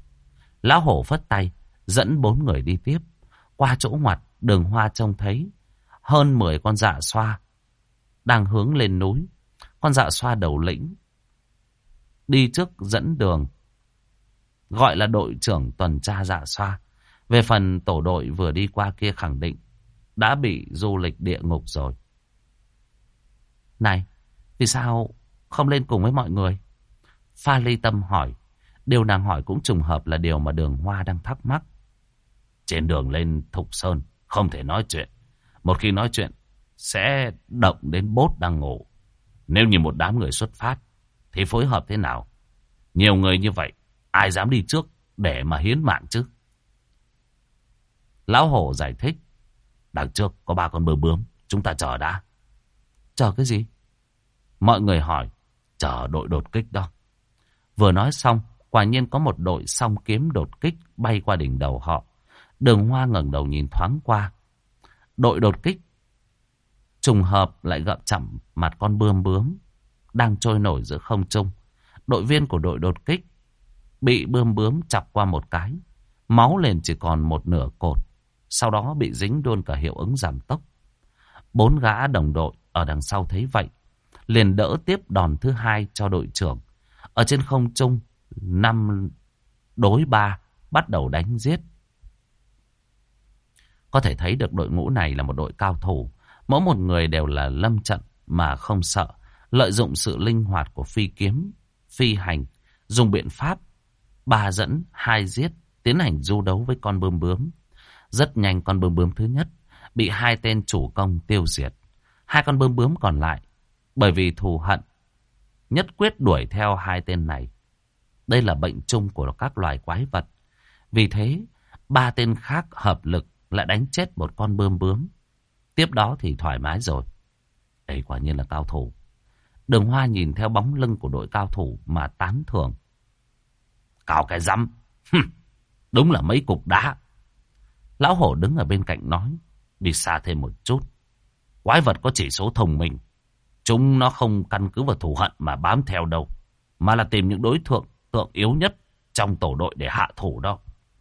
Lão hổ phất tay, dẫn bốn người đi tiếp. Qua chỗ ngoặt, đường Hoa trông thấy hơn 10 con dạ xoa đang hướng lên núi. Con dạ xoa đầu lĩnh đi trước dẫn đường gọi là đội trưởng tuần tra dạ xoa. Về phần tổ đội vừa đi qua kia khẳng định đã bị du lịch địa ngục rồi. Này, vì sao không lên cùng với mọi người? Pha ly tâm hỏi. Điều nàng hỏi cũng trùng hợp là điều mà đường hoa đang thắc mắc. Trên đường lên Thục Sơn không thể nói chuyện. Một khi nói chuyện sẽ động đến bốt đang ngủ. Nếu như một đám người xuất phát thì phối hợp thế nào? Nhiều người như vậy ai dám đi trước để mà hiến mạng chứ? Lão Hổ giải thích. Đằng trước có ba con bơ bướm. Chúng ta chờ đã. Chờ cái gì? Mọi người hỏi. Chờ đội đột kích đó. Vừa nói xong, quả nhiên có một đội song kiếm đột kích bay qua đỉnh đầu họ. Đường Hoa ngẩng đầu nhìn thoáng qua. Đội đột kích trùng hợp lại gặp chạm mặt con bươm bướm đang trôi nổi giữa không trung. Đội viên của đội đột kích bị bươm bướm chọc qua một cái, máu lên chỉ còn một nửa cột, sau đó bị dính luôn cả hiệu ứng giảm tốc. Bốn gã đồng đội ở đằng sau thấy vậy, liền đỡ tiếp đòn thứ hai cho đội trưởng. Ở trên không trung, năm đối ba bắt đầu đánh giết. Có thể thấy được đội ngũ này là một đội cao thủ. Mỗi một người đều là lâm trận mà không sợ. Lợi dụng sự linh hoạt của phi kiếm, phi hành, dùng biện pháp ba dẫn, hai giết, tiến hành du đấu với con bươm bướm. Rất nhanh con bươm bướm thứ nhất bị hai tên chủ công tiêu diệt. Hai con bươm bướm còn lại, bởi vì thù hận, nhất quyết đuổi theo hai tên này. Đây là bệnh chung của các loài quái vật. Vì thế, ba tên khác hợp lực lại đánh chết một con bươm bướm. Tiếp đó thì thoải mái rồi. Đây quả nhiên là cao thủ. Đường Hoa nhìn theo bóng lưng của đội cao thủ mà tán thưởng. Cao cái rắm. Đúng là mấy cục đá. Lão hổ đứng ở bên cạnh nói. Đi xa thêm một chút. Quái vật có chỉ số thông minh. Chúng nó không căn cứ vào thù hận mà bám theo đâu. Mà là tìm những đối tượng tượng yếu nhất trong tổ đội để hạ thủ đó.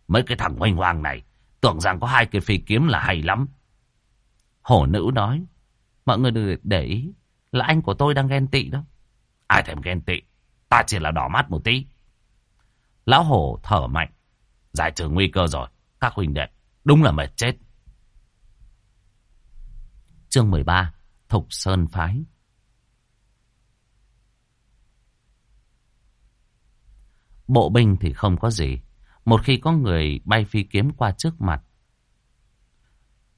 Mấy cái thằng hoành hoàng này, tưởng rằng có hai cái phi kiếm là hay lắm. Hổ nữ nói. Mọi người đừng để ý, là anh của tôi đang ghen tị đó. Ai thèm ghen tị. Ta chỉ là đỏ mắt một tí. Lão hổ thở mạnh. Giải trừ nguy cơ rồi. Các huynh đệ. Đúng là mệt chết. Chương 13. Thục Sơn Phái. Bộ binh thì không có gì. Một khi có người bay phi kiếm qua trước mặt.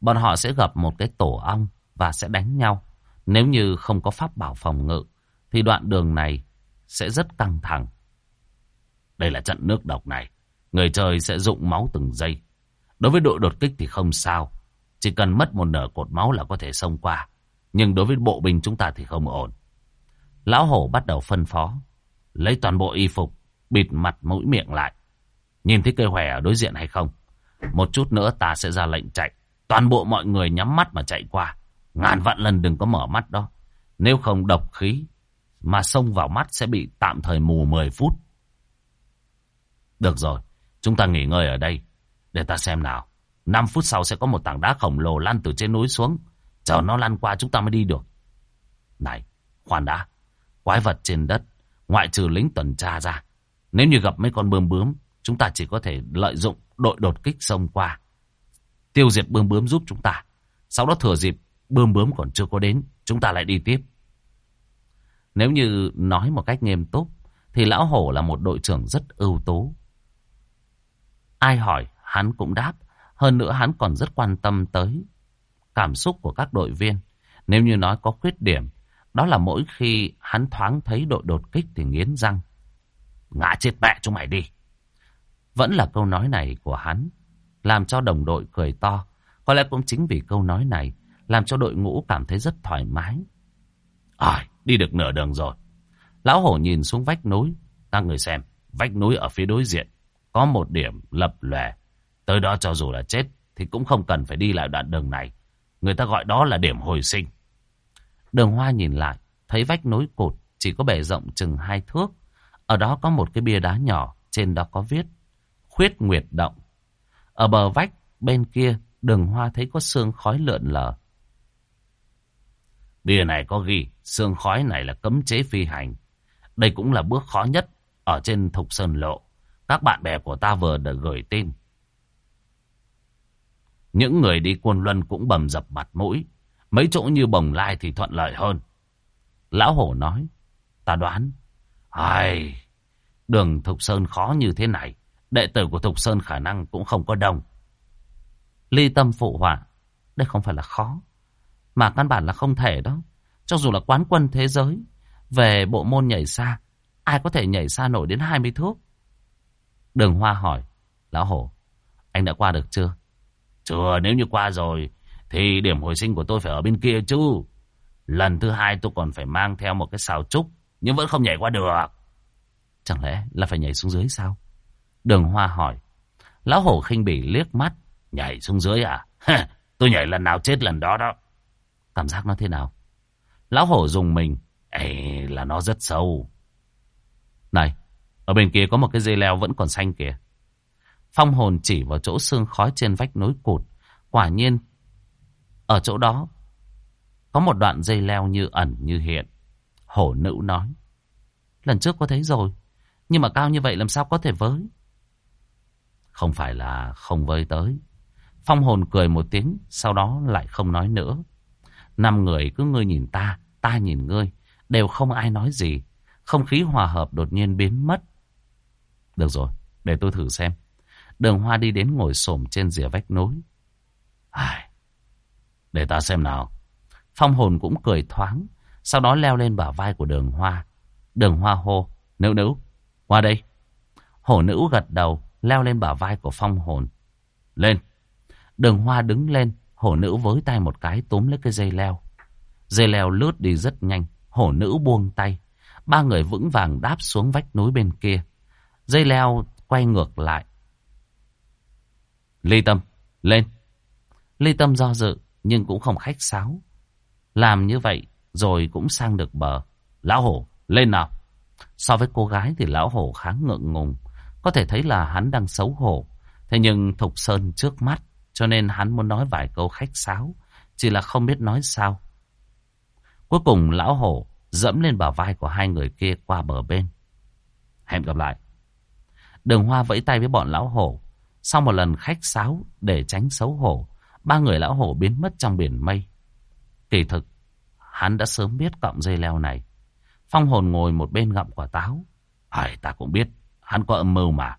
Bọn họ sẽ gặp một cái tổ ong và sẽ đánh nhau. Nếu như không có pháp bảo phòng ngự. Thì đoạn đường này sẽ rất căng thẳng. Đây là trận nước độc này. Người chơi sẽ dụng máu từng giây. Đối với đội đột kích thì không sao. Chỉ cần mất một nửa cột máu là có thể xông qua. Nhưng đối với bộ binh chúng ta thì không ổn. Lão hổ bắt đầu phân phó. Lấy toàn bộ y phục, bịt mặt mũi miệng lại. Nhìn thấy cây hòe ở đối diện hay không? Một chút nữa ta sẽ ra lệnh chạy. Toàn bộ mọi người nhắm mắt mà chạy qua. Ngàn vạn lần đừng có mở mắt đó. Nếu không độc khí mà xông vào mắt sẽ bị tạm thời mù 10 phút. Được rồi, chúng ta nghỉ ngơi ở đây. Để ta xem nào. 5 phút sau sẽ có một tảng đá khổng lồ lăn từ trên núi xuống. Chờ nó lăn qua chúng ta mới đi được. Này, khoan đã. Quái vật trên đất, ngoại trừ lính tuần tra ra. Nếu như gặp mấy con bươm bướm, chúng ta chỉ có thể lợi dụng đội đột kích xông qua. Tiêu diệt bươm bướm giúp chúng ta. Sau đó thừa dịp bươm bướm còn chưa có đến, chúng ta lại đi tiếp. Nếu như nói một cách nghiêm túc, thì Lão Hổ là một đội trưởng rất ưu tú. Ai hỏi, hắn cũng đáp. Hơn nữa hắn còn rất quan tâm tới cảm xúc của các đội viên. Nếu như nói có khuyết điểm, đó là mỗi khi hắn thoáng thấy đội đột kích thì nghiến răng. Ngã chết mẹ chúng mày đi. Vẫn là câu nói này của hắn, làm cho đồng đội cười to. Có lẽ cũng chính vì câu nói này, làm cho đội ngũ cảm thấy rất thoải mái. À, đi được nửa đường rồi. Lão hổ nhìn xuống vách núi. Các người xem, vách núi ở phía đối diện. Có một điểm lập lòe. Tới đó cho dù là chết, thì cũng không cần phải đi lại đoạn đường này. Người ta gọi đó là điểm hồi sinh. Đường hoa nhìn lại, thấy vách núi cột chỉ có bề rộng chừng hai thước. Ở đó có một cái bia đá nhỏ, trên đó có viết Khuyết Nguyệt Động. Ở bờ vách bên kia, đường hoa thấy có xương khói lượn lờ. Bia này có ghi, xương khói này là cấm chế phi hành. Đây cũng là bước khó nhất ở trên Thục Sơn Lộ. Các bạn bè của ta vừa đã gửi tin. Những người đi quân luân cũng bầm dập mặt mũi. Mấy chỗ như bồng lai thì thuận lợi hơn. Lão hổ nói, ta đoán, ai, đường Thục Sơn khó như thế này, đệ tử của Thục Sơn khả năng cũng không có đồng Ly tâm phụ họa, đây không phải là khó, mà căn bản là không thể đó. Cho dù là quán quân thế giới, về bộ môn nhảy xa, ai có thể nhảy xa nổi đến 20 thước? Đường Hoa hỏi, Lão Hổ, anh đã qua được chưa? Chưa, nếu như qua rồi, thì điểm hồi sinh của tôi phải ở bên kia chứ. Lần thứ hai tôi còn phải mang theo một cái xào trúc, nhưng vẫn không nhảy qua được. Chẳng lẽ là phải nhảy xuống dưới sao? Đường Hoa hỏi. Lão hổ khinh bỉ liếc mắt. Nhảy xuống dưới à? tôi nhảy lần nào chết lần đó đó. Cảm giác nó thế nào? Lão hổ dùng mình. Ê, là nó rất sâu. Này, ở bên kia có một cái dây leo vẫn còn xanh kìa. Phong hồn chỉ vào chỗ xương khói trên vách núi cụt. Quả nhiên, ở chỗ đó, có một đoạn dây leo như ẩn như hiện. Hổ nữ nói. Lần trước có thấy rồi, nhưng mà cao như vậy làm sao có thể với? Không phải là không với tới. Phong hồn cười một tiếng, sau đó lại không nói nữa. Năm người cứ ngươi nhìn ta, ta nhìn ngươi, đều không ai nói gì. Không khí hòa hợp đột nhiên biến mất. Được rồi, để tôi thử xem. Đường Hoa đi đến ngồi xổm trên rìa vách núi. Ai... Để ta xem nào. Phong hồn cũng cười thoáng, sau đó leo lên bả vai của đường Hoa. Đường Hoa hô, nữ nữ, qua đây. Hổ nữ gật đầu, leo lên bả vai của phong hồn. Lên. Đường Hoa đứng lên, hổ nữ với tay một cái túm lấy cái dây leo. Dây leo lướt đi rất nhanh, hổ nữ buông tay. Ba người vững vàng đáp xuống vách núi bên kia. Dây leo quay ngược lại, Ly Tâm, lên. Ly Tâm do dự, nhưng cũng không khách sáo. Làm như vậy, rồi cũng sang được bờ. Lão Hổ, lên nào. So với cô gái thì Lão Hổ khá ngượng ngùng. Có thể thấy là hắn đang xấu hổ. Thế nhưng Thục Sơn trước mắt, cho nên hắn muốn nói vài câu khách sáo. Chỉ là không biết nói sao. Cuối cùng Lão Hổ dẫm lên bả vai của hai người kia qua bờ bên. Hẹn gặp lại. Đường Hoa vẫy tay với bọn Lão Hổ. Sau một lần khách sáo để tránh xấu hổ, ba người lão hổ biến mất trong biển mây. Kỳ thực, hắn đã sớm biết cọng dây leo này. Phong hồn ngồi một bên gặm quả táo. Ai ta cũng biết, hắn có âm mưu mà.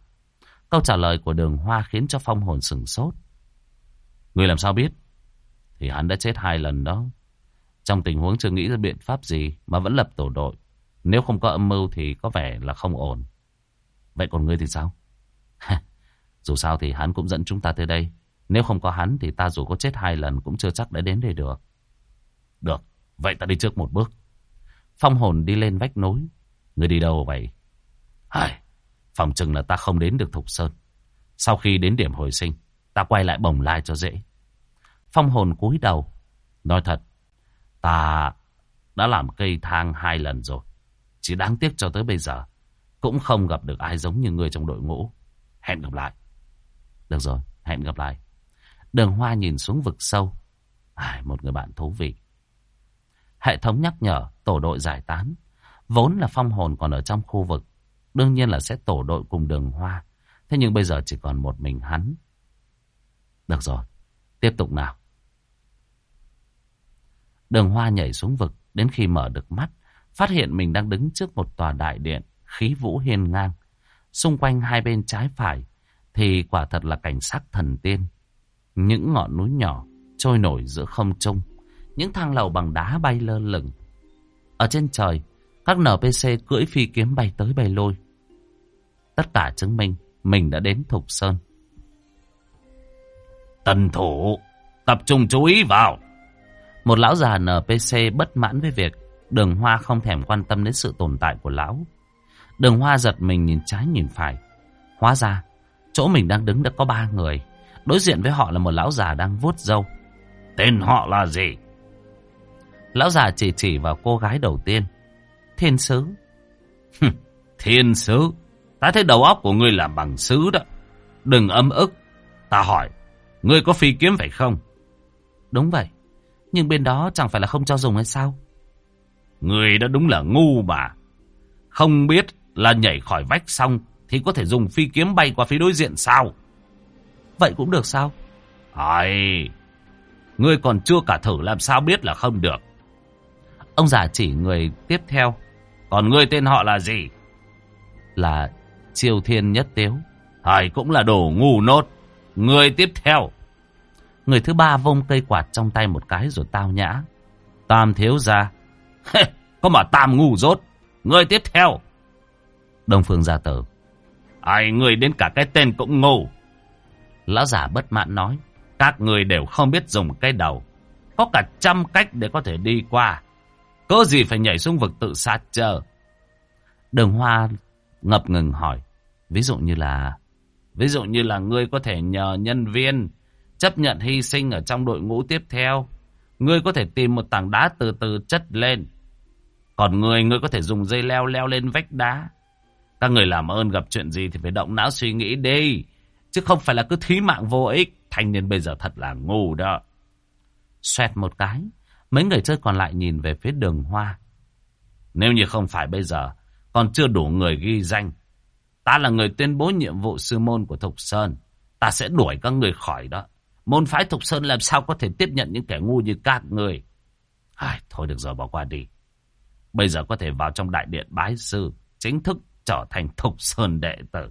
Câu trả lời của đường hoa khiến cho phong hồn sừng sốt. Người làm sao biết? Thì hắn đã chết hai lần đó. Trong tình huống chưa nghĩ ra biện pháp gì mà vẫn lập tổ đội. Nếu không có âm mưu thì có vẻ là không ổn. Vậy còn ngươi thì sao? Dù sao thì hắn cũng dẫn chúng ta tới đây. Nếu không có hắn thì ta dù có chết hai lần cũng chưa chắc đã đến đây được. Được, vậy ta đi trước một bước. Phong hồn đi lên vách núi. Người đi đâu vậy? Hài, phòng chừng là ta không đến được Thục Sơn. Sau khi đến điểm hồi sinh, ta quay lại bồng lai cho dễ. Phong hồn cúi đầu. Nói thật, ta đã làm cây thang hai lần rồi. Chỉ đáng tiếc cho tới bây giờ. Cũng không gặp được ai giống như người trong đội ngũ. Hẹn gặp lại. Được rồi, hẹn gặp lại. Đường Hoa nhìn xuống vực sâu. ai một người bạn thú vị. Hệ thống nhắc nhở tổ đội giải tán. Vốn là phong hồn còn ở trong khu vực. Đương nhiên là sẽ tổ đội cùng đường Hoa. Thế nhưng bây giờ chỉ còn một mình hắn. Được rồi, tiếp tục nào. Đường Hoa nhảy xuống vực. Đến khi mở được mắt, phát hiện mình đang đứng trước một tòa đại điện, khí vũ hiên ngang. Xung quanh hai bên trái phải thì quả thật là cảnh sắc thần tiên. Những ngọn núi nhỏ trôi nổi giữa không trung, những thang lầu bằng đá bay lơ lửng. Ở trên trời, các NPC cưỡi phi kiếm bay tới bay lui. Tất cả chứng minh mình đã đến Thục Sơn. Tần thủ, tập trung chú ý vào. Một lão già NPC bất mãn với việc đường hoa không thèm quan tâm đến sự tồn tại của lão. Đường hoa giật mình nhìn trái nhìn phải. Hóa ra, chỗ mình đang đứng đã có ba người. Đối diện với họ là một lão già đang vuốt râu. Tên họ là gì? Lão già chỉ chỉ vào cô gái đầu tiên. Thiên sứ. Thiên sứ? Ta thấy đầu óc của ngươi làm bằng sứ đó. Đừng âm ức. Ta hỏi, ngươi có phi kiếm phải không? Đúng vậy. Nhưng bên đó chẳng phải là không cho dùng hay sao? Người đã đúng là ngu mà. Không biết là nhảy khỏi vách xong thì có thể dùng phi kiếm bay qua phía đối diện sao? Vậy cũng được sao? Ai... Ngươi còn chưa cả thử làm sao biết là không được. Ông già chỉ người tiếp theo. Còn ngươi tên họ là gì? Là Chiêu Thiên Nhất Tiếu. Hải cũng là đồ ngu nốt. Người tiếp theo. Người thứ ba vông cây quạt trong tay một cái rồi tao nhã. Tam thiếu ra. Có mà tam ngu rốt. Người tiếp theo. Đông Phương gia tử. Ai, người đến cả cái tên cũng ngu. Lão giả bất mãn nói. Các người đều không biết dùng cái đầu. Có cả trăm cách để có thể đi qua. Có gì phải nhảy xuống vực tự sát chờ. Đường Hoa ngập ngừng hỏi. Ví dụ như là... Ví dụ như là ngươi có thể nhờ nhân viên chấp nhận hy sinh ở trong đội ngũ tiếp theo. Ngươi có thể tìm một tảng đá từ từ chất lên. Còn ngươi, ngươi có thể dùng dây leo leo lên vách đá. Các người làm ơn gặp chuyện gì thì phải động não suy nghĩ đi. Chứ không phải là cứ thí mạng vô ích. Thanh niên bây giờ thật là ngu đó. Xoẹt một cái. Mấy người chơi còn lại nhìn về phía đường hoa. Nếu như không phải bây giờ, còn chưa đủ người ghi danh. Ta là người tuyên bố nhiệm vụ sư môn của Thục Sơn. Ta sẽ đuổi các người khỏi đó. Môn phái Thục Sơn làm sao có thể tiếp nhận những kẻ ngu như các người. Ai, thôi được rồi bỏ qua đi. Bây giờ có thể vào trong đại điện bái sư. Chính thức trở thành Thục Sơn đệ tử.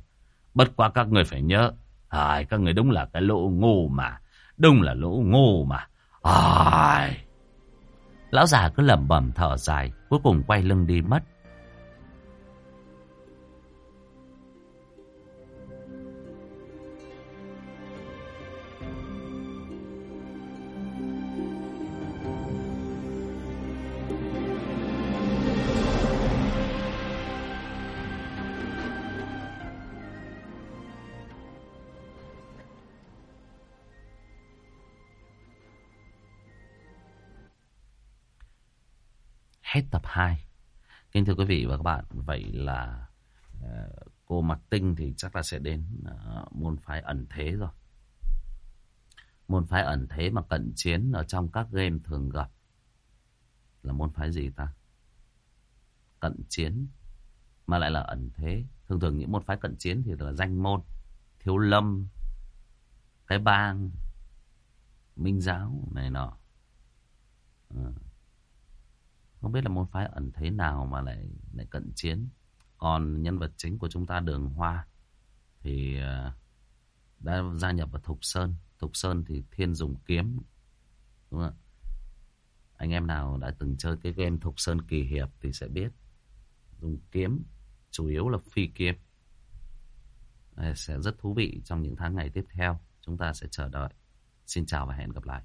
Bất quá các người phải nhớ. Ai, các người đúng là cái lỗ ngu mà. Đúng là lỗ ngu mà. Ai... Lão già cứ lẩm bẩm thở dài, cuối cùng quay lưng đi mất. Kính thưa quý vị và các bạn, vậy là ờ, cô Mặc Tinh thì chắc là sẽ đến ờ, môn phái ẩn thế rồi. Môn phái ẩn thế mà cận chiến ở trong các game thường gặp là môn phái gì ta? Cận chiến mà lại là ẩn thế. Thường thường những môn phái cận chiến thì là danh môn, thiếu lâm, cái bang, minh giáo này nọ. Uh. Không biết là môn phái ẩn thế nào mà lại lại cận chiến. Còn nhân vật chính của chúng ta Đường Hoa thì ờ, đã gia nhập vào Thục Sơn. Thục Sơn thì thiên dùng kiếm. Đúng không Anh em nào đã từng chơi cái game Thục Sơn kỳ hiệp thì sẽ biết. Dùng kiếm, chủ yếu là phi kiếm. Sẽ rất thú vị trong những tháng ngày tiếp theo. Chúng ta sẽ chờ đợi. Xin chào và hẹn gặp lại.